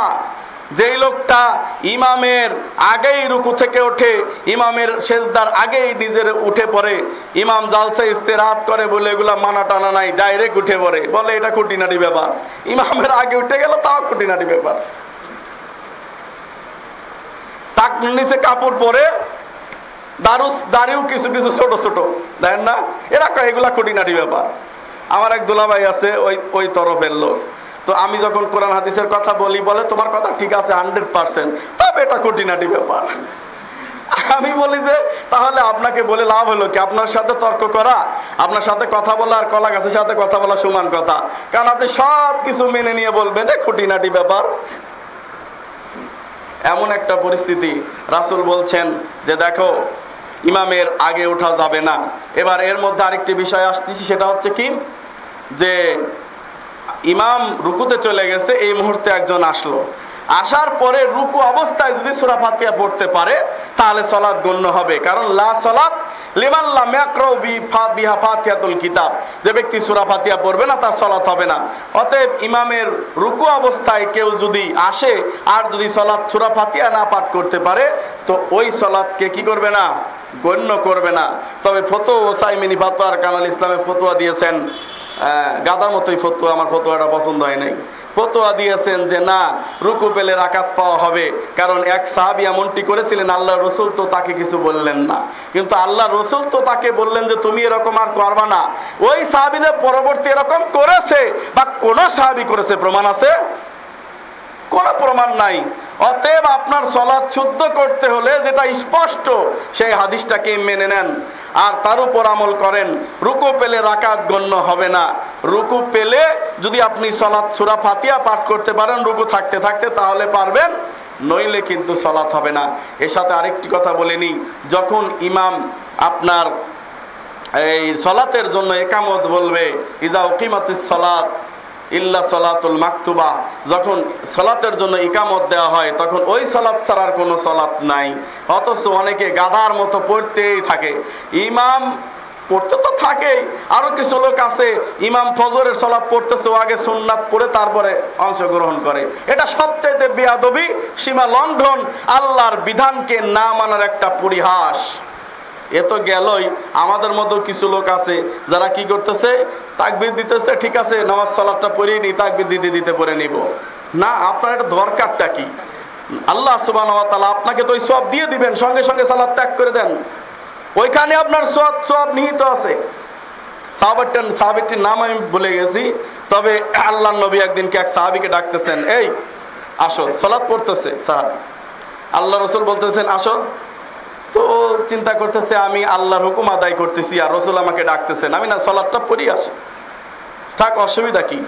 যেই লোকটা ইমামের আগেই রুকু থেকে ওঠে, ইমামের শেষদার আগেই নিজের উঠে পড়ে, ইমাম জালসা ইস্তেরাত করে বলে, এগুলা মানা টানা নাই, ডাইরেক্ট উঠে পড়ে। বলে, এটা খুঁটিনাটি ব্যাপার। ইমামের আগে উঠে গেল, তাও খুঁটিনাটি ব্যাপার। তাক নিচে কাপড় পরে, দারুস, দাড়িও কিছু কিছু ছোট ছোট, দেখেন না? এরা এগুলা খুঁটিনাটি ব্যাপার। আমার এক দুলাভাই আছে, ওই ওই তরফের লোক। তো আমি যখন কোরআন হাদিসের কথা বলি, বলে, তোমার কথা ঠিক আছে হান্ড্রেড পার্সেন্ট তবে এটা খুঁটিনাটি ব্যাপার। আমি বলি যে, তাহলে আপনাকে বলে লাভ হলো কি? আপনার সাথে তর্ক করা, আপনার সাথে কথা বলা আর কলা গাছের সাথে কথা বলা সমান কথা। কারণ আপনি সব কিছু মেনে নিয়ে বলবেন যে, খুঁটিনাটি ব্যাপার। এমন একটা পরিস্থিতি রাসুল বলছেন যে, দেখো, ইমামের আগে ওঠা যাবে না। এবার এর মধ্যে আরেকটি বিষয় আসতেছি, সেটা হচ্ছে কি? যে ইমাম রুকুতে চলে গেছে, এই মুহূর্তে একজন আসলো। আসার পরে রুকু অবস্থায় যদি সুরা ফাতিয়া পড়তে পারে, তাহলে সলাৎ গণ্য হবে। কারণ লা ম্যাক্রো বিহা ফাতিয়াতুল কিতাব। যে ব্যক্তি সুরা ফাতিয়া পড়বে না, তার হবে না। অতএব ইমামের রুকু অবস্থায় কেউ যদি আসে, আর যদি সলাৎ সুরা ফাতিয়া না পাঠ করতে পারে, তো ওই সলাৎকে কি করবে না? গণ্য করবে না। তবে ফতো ওসাইমিনী, ফাতোয়ার কানাল ইসলামে ফতোয়া দিয়েছেন। গাদার মতোই ফতুয়া, আমার ফতুয়াটা পছন্দ হয় নাই। ফতুয়া দিয়েছেন যে, না, রুকু পেলে রাকাত পাওয়া হবে। কারণ এক সাহাবি এমনটি করেছিলেন আল্লাহ রসুল তো তাকে কিছু বললেন না। কিন্তু আল্লাহ রসুল তো তাকে বললেন যে, তুমি এরকম আর করবা না। ওই সাহাবিদের পরবর্তী এরকম করেছে বা কোন সাহাবি করেছে, প্রমাণ আছে? কোন প্রমাণ নাই। অতএব আপনার সলাদ শুদ্ধ করতে হলে যেটা স্পষ্ট, সেই হাদিসটাকে মেনে নেন। আর তার উপর আমল করেন। রুকু পেলে রাকাত গণ্য হবে না। রুকু পেলে যদি আপনি সলাৎ সুরা ফাতিয়া পাঠ করতে পারেন, রুকু থাকতে থাকতে, তাহলে পারবেন। নইলে কিন্তু সলাৎ হবে না। এর সাথে আরেকটি কথা বলিনি যখন ইমাম আপনার এই সলাতের জন্য একামত বলবে, ইদা উকিমাতিস সলাত ইল্লা সলাতুল মাকতুবা। যখন সলাতের জন্য ইকামত দেওয়া হয়, তখন ওই সলাৎ ছাড়ার কোনো সলাৎ নাই। অথচ অনেকে গাদার মতো পড়তেই থাকে। ইমাম পড়তে তো থাকেই। আরও কিছু লোক আছে, ইমাম ফজরের সলাপ পড়তেছে আগে সুন্নাত পড়ে তারপরে অংশগ্রহণ করে। এটা সবচাইতে বেয়াদবি, সীমা লঙ্ঘন, আল্লাহর বিধানকে না মানার একটা পরিহাস। এ তো গেলই। আমাদের মতো কিছু লোক আছে, যারা কি করতেছে? তাকবির দিতেছে, ঠিক আছে, নামাজ সলাপটা পড়িয়ে নি, তাকবির দিতে দিতে পরে নিব। না, আপনার এটা দরকারটা কি? আল্লাহ সুবান আপনাকে তো ওই সব দিয়ে দিবেন, সঙ্গে সঙ্গে সালাদ ত্যাগ করে দেন। ওইখানে আপনার সব সব নিহিত আছে। সাহাবারটার সাহাবিটির নাম আমি ভুলে গেছি, তবে আল্লাহ নবী একদিনকে এক সাহাবিকে ডাকতেছেন, এই, আসো, সলাদ পড়তেছে, সাহাবি। আল্লাহ রসুল বলতেছেন, আসো। তো চিন্তা করতেছে, আমি আল্লাহর হুকুম আদায় করতেছি আর রসুল আমাকে ডাকতেছেন। আমি না সলাদটা পড়ি আসি। থাক, অসুবিধা কি?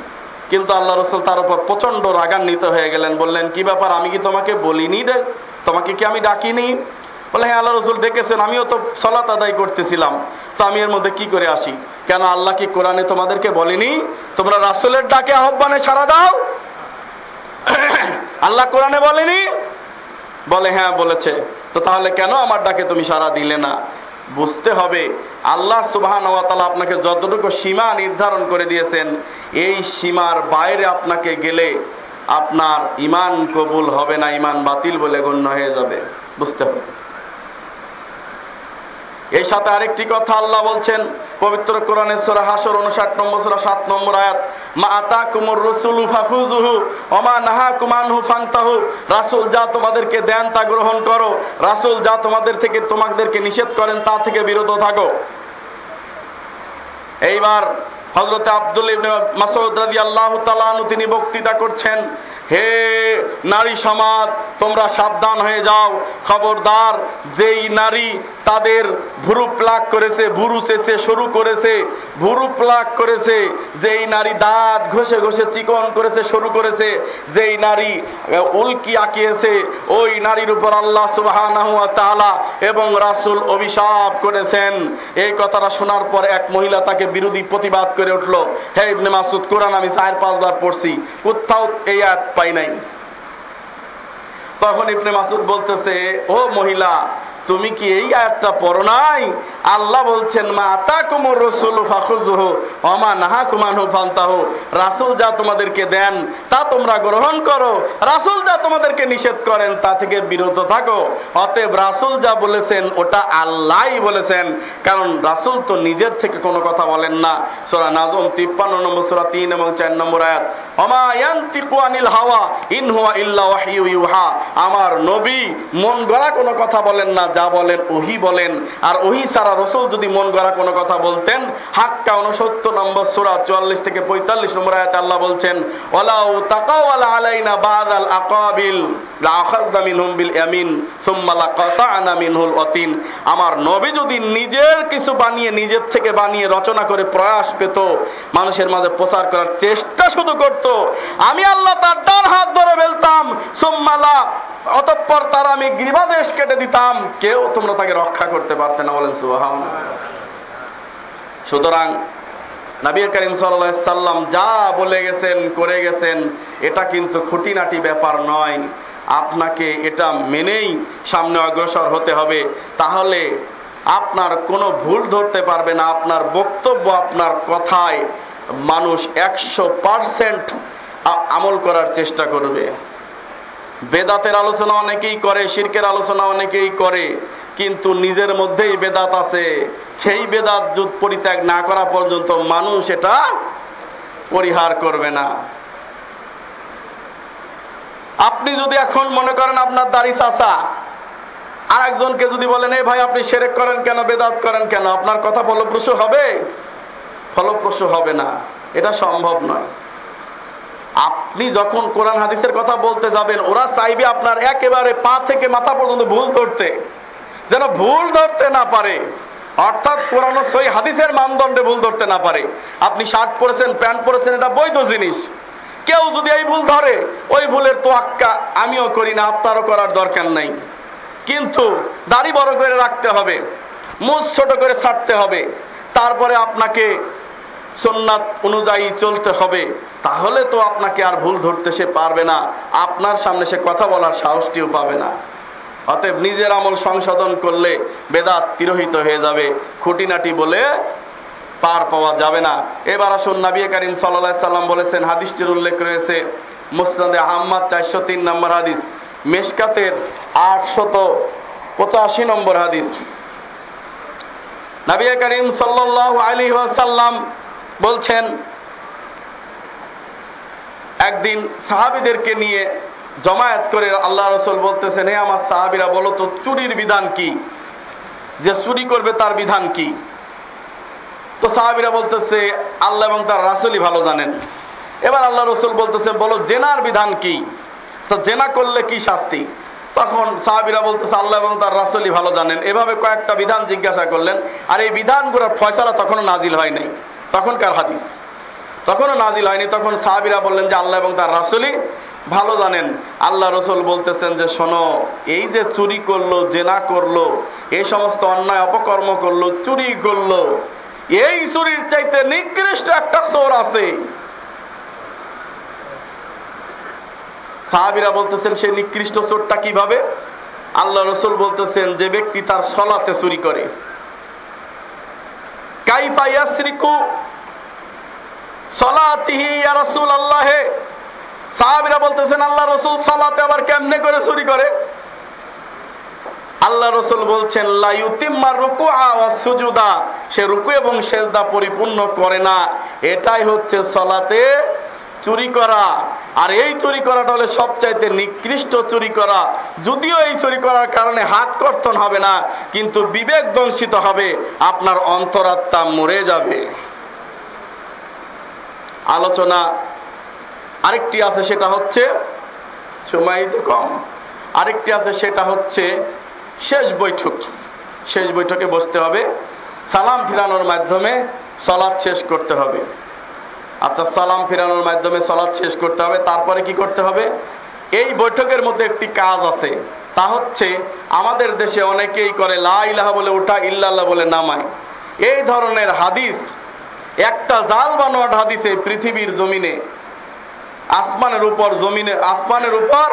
কিন্তু আল্লাহ রসুল তার উপর প্রচণ্ড রাগান্বিত হয়ে গেলেন, বললেন, কি ব্যাপার, আমি কি তোমাকে বলিনি রে? তোমাকে কি আমি ডাকিনি? বলে হ্যাঁ আল্লাহ রসুল ডেকেছেন, আমিও তো সলাত আদায় করতেছিলাম। তো আমি এর মধ্যে কি করে আসি? কেন আল্লাহ কি কোরআনে তোমাদেরকে বলেনি? তোমরা রাসুলের ডাকে আহ্বানে সারা দাও। আল্লাহ কোরআনে বলেনি? বলে হ্যাঁ বলেছে। তো তাহলে কেন আমার ডাকে তুমি সারা দিলে না? বুঝতে হবে, আল্লাহ সুবাহান আপনাকে যতটুকু সীমা নির্ধারণ করে দিয়েছেন, এই সীমার বাইরে আপনাকে গেলে আপনার ইমান কবুল হবে না ইমান বাতিল বলে গণ্য হয়ে যাবে। বুঝতে হবে। এই সাথে আরেকটি কথা আল্লাহ বলছেন, পবিত্র কোরআনের সূরা হাসর 59 নম্বর, সূরা 7 নম্বর আয়াত, মা আতাকুমুর রাসূলু ফাফুজুহু ওয়া মা নাহাকুম আনহু ফান্তাহু। রাসূল, যা তোমাদেরকে দেন তা গ্রহণ করো। রাসূল, যা তোমাদের থেকে তোমাদেরকে নিষেধ করেন তা থেকে বিরত থাকো। এইবার হজরতে আব্দুল ইবনে মাসউদ রাদিয়াল্লাহু তাআলা তিনি বক্তৃতা করছেন হে নারী সমাজ, তোমরা সাবধান হয়ে যাও। খবরদার, যেই নারী তাদের ভুরু প্লাক করেছে, ভুরু চেষে শুরু করেছে, ভুরু প্লাক করেছে, যেই নারী দাঁত ঘষে ঘষে চিকন করেছে, শুরু করেছে, যেই নারী উল্কি আঁকিয়েছে, ওই নারীর উপর আল্লাহ তাআলা এবং রাসূল অভিশাপ করেছেন। এই কথাটা শোনার পর এক মহিলা তাকে বিরোধী প্রতিবাদ করে উঠল। হে ইবনে মাসুদ কোরআন আমি চার পাঁচবার পড়ছি। কোথাও এই আয়াত পাই নাই। তখন ইবনে মাসুদ বলতেছে, ও মহিলা, তুমি কি এই আয়াতটা পড়ো নাই? আল্লাহ বলছেন, মা আতা কুমুর রসুল ফাখুজহু অমা নাহা কুমানহু ফান্তাহু। রাসূল যা তোমাদেরকে দেন, তা তোমরা গ্রহণ করো। রাসূল যা তোমাদেরকে নিষেধ করেন, তা থেকে বিরত থাকো। অতএব রাসূল যা বলেছেন, ওটা আল্লাহই বলেছেন। কারণ রাসূল তো নিজের থেকে কোনো কথা বলেন না। সোরা নাজম 53 নম্বর, সোরা তিন এবং চার নম্বর আয়াত। আমার নবী মন গড়া কোনো কথা বলেন না, যা বলেন ওহি বলেন। আর ওহি সারা রসুল যদি মন গড়া কোনো কথা বলতেন, হাক্কা উনসত্তর নম্বর সুরা চুয়াল্লিশ থেকে পঁয়তাল্লিশ নম্বর আয়াত আল্লাহ বলছেন ওলাউ তাকাওয়ালা আলাইনা বাদ আল আকাবিল আমার নবী যদি নিজের কিছু বানিয়ে, নিজের থেকে বানিয়ে রচনা করে প্রয়াস পেত, মানুষের মাঝে প্রচার করার চেষ্টা শুধু করত আমি আল্লাহ তার ডান হাত ধরে ফেলতাম সুম্মালা অতঃপর তার আমি গ্রীবাদেশ কেটে দিতাম। কেউ তোমরা তাকে রক্ষা করতে পারতে না বলেন সুহাম সুতরাং নবী করিম সাল্লাম যা বলে গেছেন, করে গেছেন, এটা কিন্তু খুঁটিনাটি ব্যাপার নয়। আপনাকে এটা মেনেই সামনে অগ্রসর হতে হবে। তাহলে আপনার কোনো ভুল ধরতে পারবে না, আপনার বক্তব্য, আপনার কথায় মানুষ একশো পারসেন্ট আমল করার চেষ্টা করবে। বেদাতের আলোচনা অনেকেই করে, শির্কের আলোচনা অনেকেই করে, কিন্তু নিজের মধ্যেই বেদাত আছে। সেই বেদাত যুগ পরিত্যাগ না করা পর্যন্ত মানুষ এটা পরিহার করবে না। আপনি যদি এখন মনে করেন আপনার দাড়ি চাচা আর একজনকে যদি বলেন এই ভাই, আপনি সেরেক করেন কেন, বেদাত করেন কেন? আপনার কথা ফলপ্রসূ হবে? ফলপ্রসূ হবে না। এটা সম্ভব নয়। আপনি যখন কোরআন হাদিসের কথা বলতে যাবেন, ওরা চাইবে আপনার একেবারে পা থেকে মাথা পর্যন্ত ভুল ধরতে, যেন ভুল ধরতে না পারে। অর্থাৎ কোরআন সই হাদিসের মানদণ্ডে ভুল ধরতে না পারে। আপনি শার্ট পরেছেন, প্যান্ট পরেছেন, এটা বৈধ জিনিস। কেউ যদি এই ভুল ধরে, ওই ভুলের তো আক্কা আমিও করি না, আপনারও করার দরকার নাই। কিন্তু দাড়ি বড় করে রাখতে হবে, মুখ ছোট করে ছাড়তে হবে। তারপরে আপনাকে সোননাথ অনুযায়ী চলতে হবে, তাহলে তো আপনাকে আর ভুল ধরতে সে পারবে না। আপনার সামনে সে কথা বলার সাহসটিও পাবে না। অতএব নিজের আমল সংশোধন করলে বেদাত তিরোহিত হয়ে যাবে, খুঁটিনাটি বলে পার পাওয়া যাবে না। এবার আসুন নাবি করিম সাল্লা সাল্লাম বলেছেন, হাদিসটির উল্লেখ রয়েছে, মুসনাদে আহম্মদ চারশো তিন নম্বর হাদিস, মেশকাতের আটশত পঁচাশি নম্বর হাদিস। নাবিয়া করিম সাল্লাহ আলী সাল্লাম বলছেন, একদিন সাহাবিদেরকে নিয়ে জমায়েত করে আল্লাহ রসুল বলতেছেন হে আমার সাহাবিরা, বলো তো, চুরির বিধান কি? যে চুরি করবে তার বিধান কি? তো সাহাবিরা বলতেছে, আল্লাহ এবং তার রাসুলই ভালো জানেন। এবার আল্লাহ রসুল বলতেছে, বলো, জেনার বিধান কি? জেনা করলে কি শাস্তি? তখন সাহাবিরা বলতেছে, আল্লাহ এবং তার রাসুলই ভালো জানেন। এভাবে কয়েকটা বিধান জিজ্ঞাসা করলেন, আর এই বিধানগুলোর ফয়সালা তখনও নাজিল হয় নাই। তখনকার হাদিস। তখনও নাজিল হয়নি। তখন সাহাবিরা বললেন যে আল্লাহ এবং তার রাসুলই ভালো জানেন। আল্লাহ রসুল বলতেছেন যে, শোনো, এই যে চুরি করল, জেনা করল এই সমস্ত অন্যায় অপকর্ম করল, চুরি করল, এই চুরির চাইতে নিকৃষ্ট একটা চোর আছে। সাহাবিরা বলতেছেন সেই নিকৃষ্ট চোরটা কীভাবে? আল্লাহ রসুল বলতেছেন, যে ব্যক্তি তার সলাতে চুরি করে। কাইফা ইয়াসরিকু সলাতিহি ইয়া সাহাবিরা বলতেছেন, আল্লাহ রসুল সলাতে আবার কেমনে করে চুরি করে? আল্লাহ রসুল বলছেন লাইউতিম্মা রুকু সুজুদা। সে রুকু এবং সেজদা পরিপূর্ণ করে না। এটাই হচ্ছে সলাতে চুরি করা। আর এই চুরি করাটা হলে সবচাইতে নিকৃষ্ট চুরি করা। যদিও এই চুরি করার কারণে হাত কর্তন হবে না, কিন্তু বিবেক দংশিত হবে, আপনার অন্তরাত্মা মরে যাবে। আলোচনা আরেকটি আছে, সেটা হচ্ছে সময় তো কম। আরেকটি আছে, সেটা হচ্ছে, শেষ বৈঠক। শেষ বৈঠকে বসতে হবে, সালাম ফিরানোর মাধ্যমে সলাদ শেষ করতে হবে। আচ্ছা সালাম ফিরানোর মাধ্যমে সলাদ শেষ করতে হবে। তারপরে কি করতে হবে? এই বৈঠকের মধ্যে একটি কাজ আছে। তা হচ্ছে, আমাদের দেশে অনেকেই করে, লা বলে ওঠা ইল্লাল্লাহ বলে নামায়। এই ধরনের হাদিস, একটা জাল বানোয়াট হাদিসে পৃথিবীর জমিনে, আসমানের উপর জমিনে, আসমানের উপর,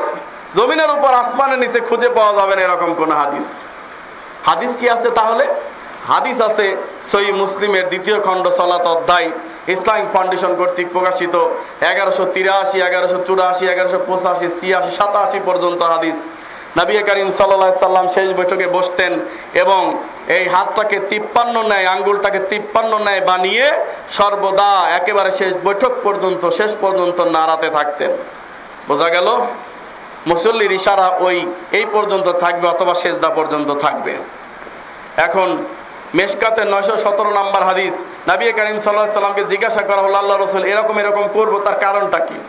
জমিনের উপর আসমানের নিচে খুঁজে পাওয়া যাবে না এরকম কোন হাদিস। হাদিস কি আছে তাহলে? হাদিস আছে সই মুসলিমের দ্বিতীয় খণ্ড সলাত অধ্যায়, ইসলামিক ফাউন্ডেশন কর্তৃক প্রকাশিত, এগারোশো তিরাশি, এগারোশো চুরাশি, এগারোশো পঁচাশি, ছিয়াশি, সাতাশি পর্যন্ত হাদিস। নবী করিম সাল্লা সাল্লাম শেষ বৈঠকে বসতেন এবং এই হাতটাকে তিপ্পান্ন নেয় আঙ্গুলটাকে তিপ্পান্ন নেয় বানিয়ে সর্বদা একেবারে শেষ বৈঠক পর্যন্ত, শেষ পর্যন্ত নাড়াতে থাকতেন। বোঝা গেল? মুসল্লির ইশারা ওই, এই পর্যন্ত থাকবে অথবা শেষদা পর্যন্ত থাকবে। এখন মেশকাতে নয়শো সতেরো নাম্বার হাদিস। নাবি করিম সাল্লাহ সাল্লামকে জিজ্ঞাসা করা হল আল্লাহ রসুল এরকম এরকম করব, তার কারণটা কি?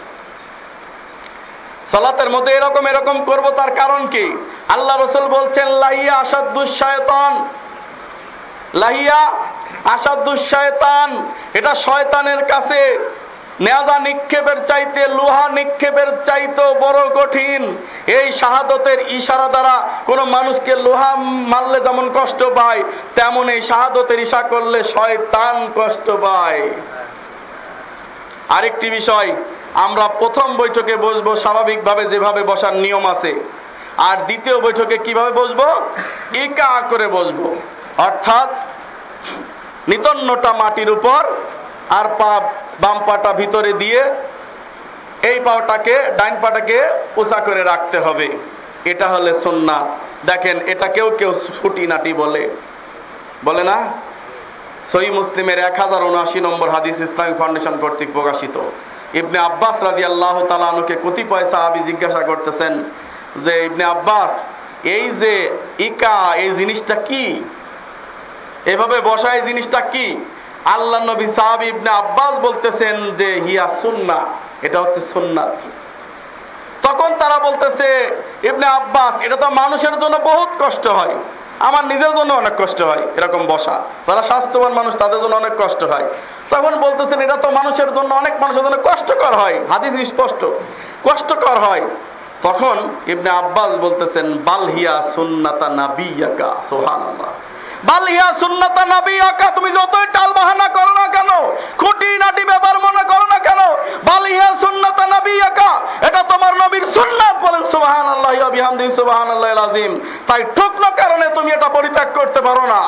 সলাতের মধ্যে এরকম এরকম করব, তার কারণ কি? আল্লাহ রসুল বলছেন, লাহিয়া আসাদুশায়তান লাহিয়া আসাদ আসাদুশায়তান এটা শয়তানের কাছে নেয়াজা নিক্ষেপের চাইতে, লোহা নিক্ষেপের চাইতে বড় কঠিন। এই শাহাদতের ইশারা দ্বারা কোন মানুষকে লোহা মারলে যেমন কষ্ট পায় তেমন এই শাহাদতের ইশা করলে শয়তান কষ্ট পায়। আরেকটি বিষয়, আমরা প্রথম বৈঠকে বসবো, স্বাভাবিকভাবে যেভাবে বসার নিয়ম আছে। আর দ্বিতীয় বৈঠকে কীভাবে বসবো? একা করে বসবো। অর্থাৎ নিতন্নটা মাটির উপর আর পা বাম পাটা ভিতরে দিয়ে এই পাওটাকে ডাইন পাটাকে পোষা করে রাখতে হবে। এটা হলে সন্না দেখেন, এটা কেউ কেউ ফুটি নাটি বলে। বলে না? সহি মুসলিমের এক হাজার উনআশি নম্বর হাদিস ইসলামিক ফাউন্ডেশন কর্তৃক প্রকাশিত। ইবনে আব্বাস রাজি আল্লাহ তালানুকে কতিপয় সাহাবি জিজ্ঞাসা করতেছেন যে, ইবনে আব্বাস, এই যে ইকা, এই জিনিসটা কি? এভাবে বসা এই জিনিসটা কি? আল্লাহ নবী সাহাব ইবনে আব্বাস বলতেছেন যে হিয়া সুন্না, এটা হচ্ছে সুন্নাত। তখন তারা বলতেছে, ইবনে আব্বাস, এটা তো মানুষের জন্য বহুত কষ্ট হয়। আমার নিজের জন্য অনেক কষ্ট হয় এরকম বসা। যারা স্বাস্থ্যবান মানুষ, তাদের জন্য অনেক কষ্ট হয়। তখন বলতেছেন, এটা তো মানুষের জন্য, অনেক মানুষের জন্য কষ্টকর হয়। হাদিস স্পষ্ট, কষ্টকর হয়। তখন ইবনে আব্বাস বলতেছেন বালহিয়া সুন্নাতা নাবিয়াকা সোহানাল্লাহ বালিয়া সুন্নতা নবী আকা, তুমি যতই টাল বাহানা করো না কেন, খুঁটি নাটি ব্যাপার মনে করো না কেন, বালিয়া সুন্নতা নবী আকা, এটা তোমার নবীর সুন্নাত বলেন সুবাহান আল্লাহ বিহামদি সুবাহান আল্লাহ আজিম তাই ঠুকনো কারণে তুমি এটা পরিত্যাগ করতে পারো না।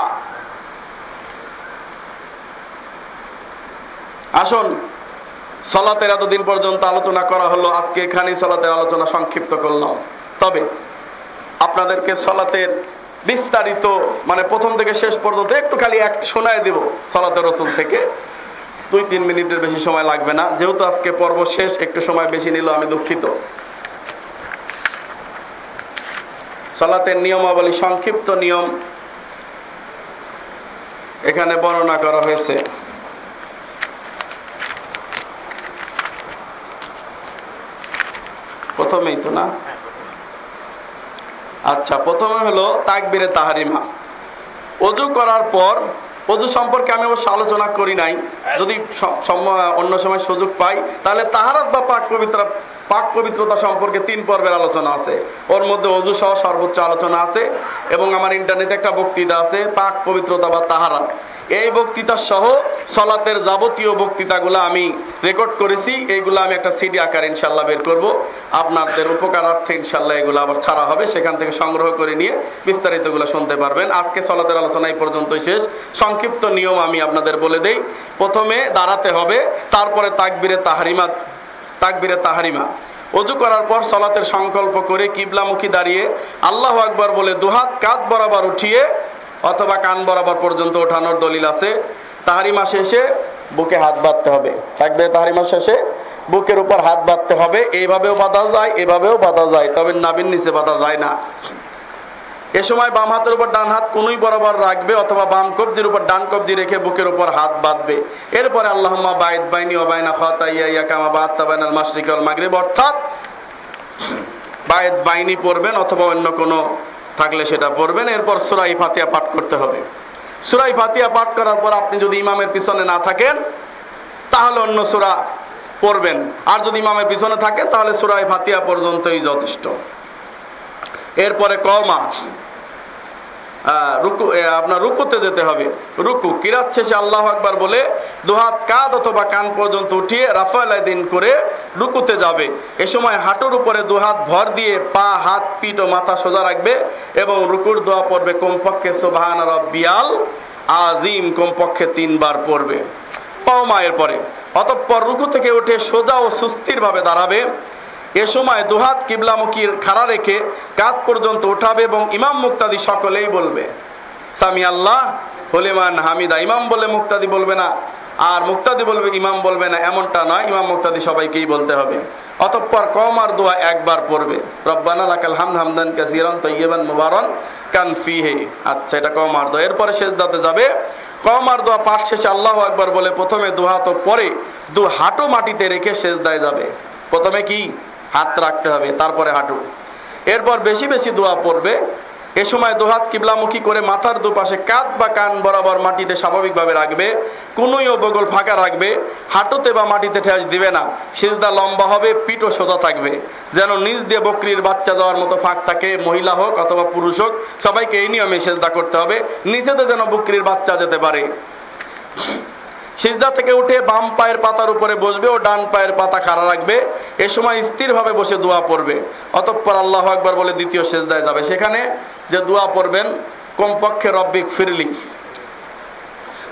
আসুন, সলাতের এতদিন পর্যন্ত আলোচনা করা হলো, আজকে এখানেই সলাতের আলোচনা সংক্ষিপ্ত করলাম। তবে আপনাদেরকে সলাতের বিস্তারিত মানে প্রথম থেকে শেষ পর্যন্ত একটু খালি এক শোনায় দেব সলাতে রসুল থেকে। দুই, তিন মিনিটের বেশি সময় লাগবে না। যেহেতু আজকে পর্ব শেষ, একটু সময় বেশি নিল আমি দুঃখিত। সলাতের নিয়মাবলী, সংক্ষিপ্ত নিয়ম এখানে বর্ণনা করা হয়েছে। প্রথমেই তো না? আচ্ছা প্রথমে হলো তাকবিরে তাহারিমা। অজু করার পর, অজু সম্পর্কে আমি অবশ্য আলোচনা করি নাই। যদি অন্য সময় সুযোগ পাই, তাহলে তাহারাত বা পাক পবিত্র, পাক পবিত্রতা সম্পর্কে তিন পর্বের আলোচনা আছে। ওর মধ্যে অজু সহ সর্বোচ্চ আলোচনা আছে এবং আমার ইন্টারনেটে একটা বক্তৃতা আছে, পাক পবিত্রতা বা তাহারাত। এই বক্তৃতা সহ সলাতের যাবতীয় বক্তৃতাগুলো আমি রেকর্ড করেছি। এইগুলো আমি একটা সিডি আকার ইনশাল্লাহ বের করব। আপনাদের উপকারার্থে ইনশাল্লাহ এগুলো আবার ছাড়া হবে। সেখান থেকে সংগ্রহ করে নিয়ে বিস্তারিতগুলো শুনতে পারবেন। আজকে সলাতের আলোচনা এই পর্যন্তই শেষ। সংক্ষিপ্ত নিয়ম আমি আপনাদের বলে দেই। প্রথমে দাঁড়াতে হবে, তারপরে তাকবিরে তাহারিমা তাকবিরে তাহারিমা। অজু করার পর সলাতের সংকল্প করে কিবলামুখী দাঁড়িয়ে আল্লাহ আকবর বলে দুহাত কাত বরাবর উঠিয়ে অথবা কান বরাবর পর্যন্ত ওঠানোর দলিল আছে। তাহারিমা শেষে বুকে হাত বাঁধতে হবে। থাকবে তাহারিমা শেষে বুকের উপর হাত বাঁধতে হবে। এইভাবেও বাঁধা যায়, এভাবেও বাঁধা যায়, তবে নাবির নিচে বাঁধা যায় না। এ সময় বাম হাতের উপর ডান হাত কোনই বরাবর রাখবে অথবা বাম কবজির উপর ডান কবজি রেখে বুকের উপর হাত বাঁধবে। এরপরে আল্লাহমা বাইদ বাইনি ওবাইনা খতাইয়া ইয়া কামা মাগরিব। অর্থাৎ বায়েদ বাইনি পড়বেন অথবা অন্য কোনো থাকলে সেটা পড়বেন, এরপর সুরাই ফাতিয়া পাঠ করতে হবে। সুরাই ফাতিয়া পাঠ করার পর আপনি যদি ইমামের পিছনে না থাকেন, তাহলে অন্য সুরা পড়বেন। আর যদি ইমামের পিছনে থাকে, তাহলে সুরাই ফাতিয়া পর্যন্তই যথেষ্ট। এরপরে কমা রুকু আপনার রুকুতে যেতে হবে। রুকু, কিরাত শেষে আল্লাহ আকবার বলে দুহাত কাঁধ অথবা কান পর্যন্ত উঠিয়ে দিন করে রুকুতে যাবে। এ সময় হাঁটুর উপরে দুহাত ভর দিয়ে পা, হাত, পিঠ ও মাথা সোজা রাখবে এবং রুকুর দোয়া পড়বে, কমপক্ষে সোভান রব্বিয়াল আজিম কমপক্ষে তিনবার পড়বে। পাও মায়ের পরে অতঃপর রুকু থেকে উঠে সোজা ও সুস্থির ভাবে দাঁড়াবে। এ সময় দুহাত কিবলামুখীর খাড়া রেখে কাত পর্যন্ত উঠাবে এবং ইমাম মুক্তাদি সকলেই বলবে, সামি আল্লাহ, হলিমান হামিদা। ইমাম বলে মুক্তাদি বলবে না, আর মুক্তাদি বলবে, ইমাম বলবে না, এমনটা নয়। ইমাম মুক্তাদি সবাইকেই বলতে হবে। অতঃপর কম আর দোয়া একবার পড়বে। রব্বানা লাকাল হামদ হামদান কাসিরান তৈয়বান মুবারন কান ফিহে। আচ্ছা এটা কম আর দোয়া। এরপরে শেষ দাতে যাবে। কম আর দোয়া পাঠ শেষে আল্লাহ একবার বলে প্রথমে দু হাত পরে দু হাঁটু মাটিতে রেখে শেষ দায় যাবে। প্রথমে কি? হাত রাখতে হবে, তারপরে হাঁটু। এরপর বেশি বেশি দোয়া পড়বে। এ সময় দোহাত কিবলামুখী করে মাথার দুপাশে কাঁধ বা কান বরাবর মাটিতে স্বাভাবিকভাবে রাখবে। কোনোই বগল ফাঁকা রাখবে। হাঁটুতে বা মাটিতে ঠেস দিবে না। সেজদা লম্বা হবে পিঠও সোজা থাকবে। যেন নিজ দিয়ে বকরির বাচ্চা দেওয়ার মতো ফাঁক থাকে, মহিলা হোক অথবা পুরুষ হোক, সবাইকে এই নিয়মে সেজদা করতে হবে। নিচেতে যেন বকরির বাচ্চা যেতে পারে। সিজদা থেকে উঠে বাম পায়ের পাতার উপরে বসবে ও ডান পায়ের পাতা খাড়া রাখবে। এ সময় স্থিরভাবে বসে দোয়া পড়বে। অতঃপর আল্লাহ একবার বলে দ্বিতীয় সেজদায় যাবে। সেখানে যে দোয়া পড়বেন, কমপক্ষে রব্বিক ফিরলি।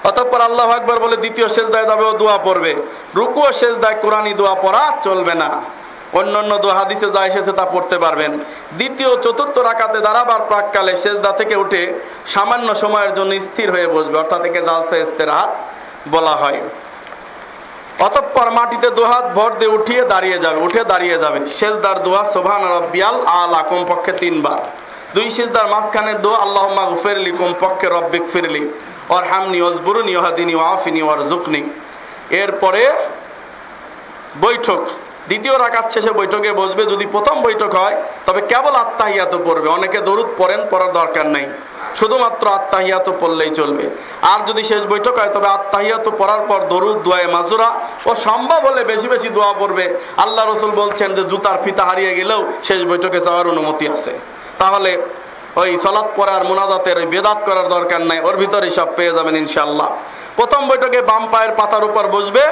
অতঃপর আল্লাহ একবার বলে দ্বিতীয় সেজদায় যাবে ও দোয়া পড়বে। রুকু ও সেজদায় কোরআনী দোয়া পড়া চলবে না। অন্য অন্য দোয়া হাদিসে যা এসেছে তা পড়তে পারবেন। দ্বিতীয় চতুর্থ রাকাতে দাঁড়াবার প্রাককালে সেজদা থেকে উঠে সামান্য সময়ের জন্য স্থির হয়ে বসবে। অর্থাৎ একে জালসা ইস্তেরাহাত বলা হয়। অতঃপর মাটিতে দুহাত ভর দিয়ে উঠিয়ে দাঁড়িয়ে যাবে, উঠে দাঁড়িয়ে যাবে। শেষদার দোয়া সোভান রব্বিয়াল আলা কমপক্ষে তিনবার। দুই শেষদার মাঝখানের দোয়া আল্লাহ ফেরলি কমপক্ষে রব্বিক ফিরলি ওর হামনি ওজবুরুনি ওহাদিনী ওয়াফিনি ওর জুকনি এরপরে বৈঠক, দ্বিতীয় রাকাত শেষে বৈঠকে বসবে। যদি প্রথম বৈঠক হয়, তবে কেবল আত্মাহিয়াত পড়বে। অনেকে দরুদ পড়েন, পড়ার দরকার নাই। শুধুমাত্র আত্মাহিয়াত পড়লেই চলবে। আর যদি শেষ বৈঠক হয়, তবে আত্মাহিয়াত পড়ার পর দরুদ, দোয়ায় মাজুরা ও সম্ভব হলে বেশি বেশি দোয়া পড়বে। আল্লাহ রসুল বলছেন যে, জুতার ফিতা হারিয়ে গেলেও শেষ বৈঠকে যাওয়ার অনুমতি আছে। তাহলে ওই সলাৎ পড়ার মোনাজাতের, ওই বেদাত করার দরকার নাই, ওর ভিতরে সব পেয়ে যাবেন ইনশাল্লাহ প্রথম বৈঠকে বাম পায়ের পাতার উপর বসবে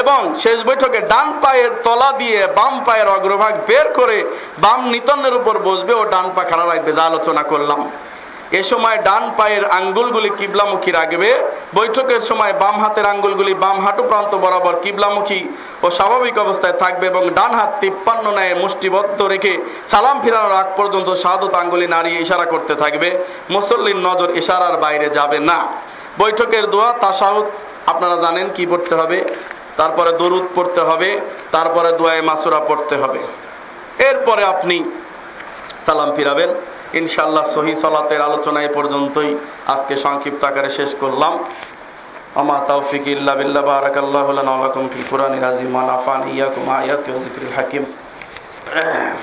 এবং শেষ বৈঠকে ডান পায়ের তলা দিয়ে বাম পায়ের অগ্রভাগ বের করে বাম নিতন্নের উপর বসবে ও ডান পা খাড়া রাখবে, যা আলোচনা করলাম। এ সময় ডান পায়ের আঙ্গুলগুলি কিবলামুখী রাখবে। বৈঠকের সময় বাম হাতের আঙ্গুলগুলি বাম হাঁটু প্রান্ত বরাবর কিবলামুখী ও স্বাভাবিক অবস্থায় থাকবে এবং ডান হাত তিপ্পান্ন ন্যায় মুষ্টিবদ্ধ রেখে সালাম ফিরানোর আগ পর্যন্ত সাদত আঙ্গুলি নাড়িয়ে ইশারা করতে থাকবে। মুসল্লির নজর ইশারার বাইরে যাবে না। বৈঠকের দোয়া তাসাহুদ আপনারা জানেন কি পড়তে হবে। তারপরে দরুদ পড়তে হবে, তারপরে দোয়ায় মাসুরা পড়তে হবে। এরপরে আপনি সালাম ফিরাবেন। ইনশাল্লাহ সহি সলাতের আলোচনা এ পর্যন্তই আজকে সংক্ষিপ্ত আকারে শেষ করলাম। আমা তৌফিক ইল্লা বিল্লাহ, বারাকাল্লাহু লানা ওয়া লাকুম ফিল কুরআনিল আযীম, ওয়া নাফানি ইয়াকুম আয়াতি ওয়া যিকরিল হাকিম।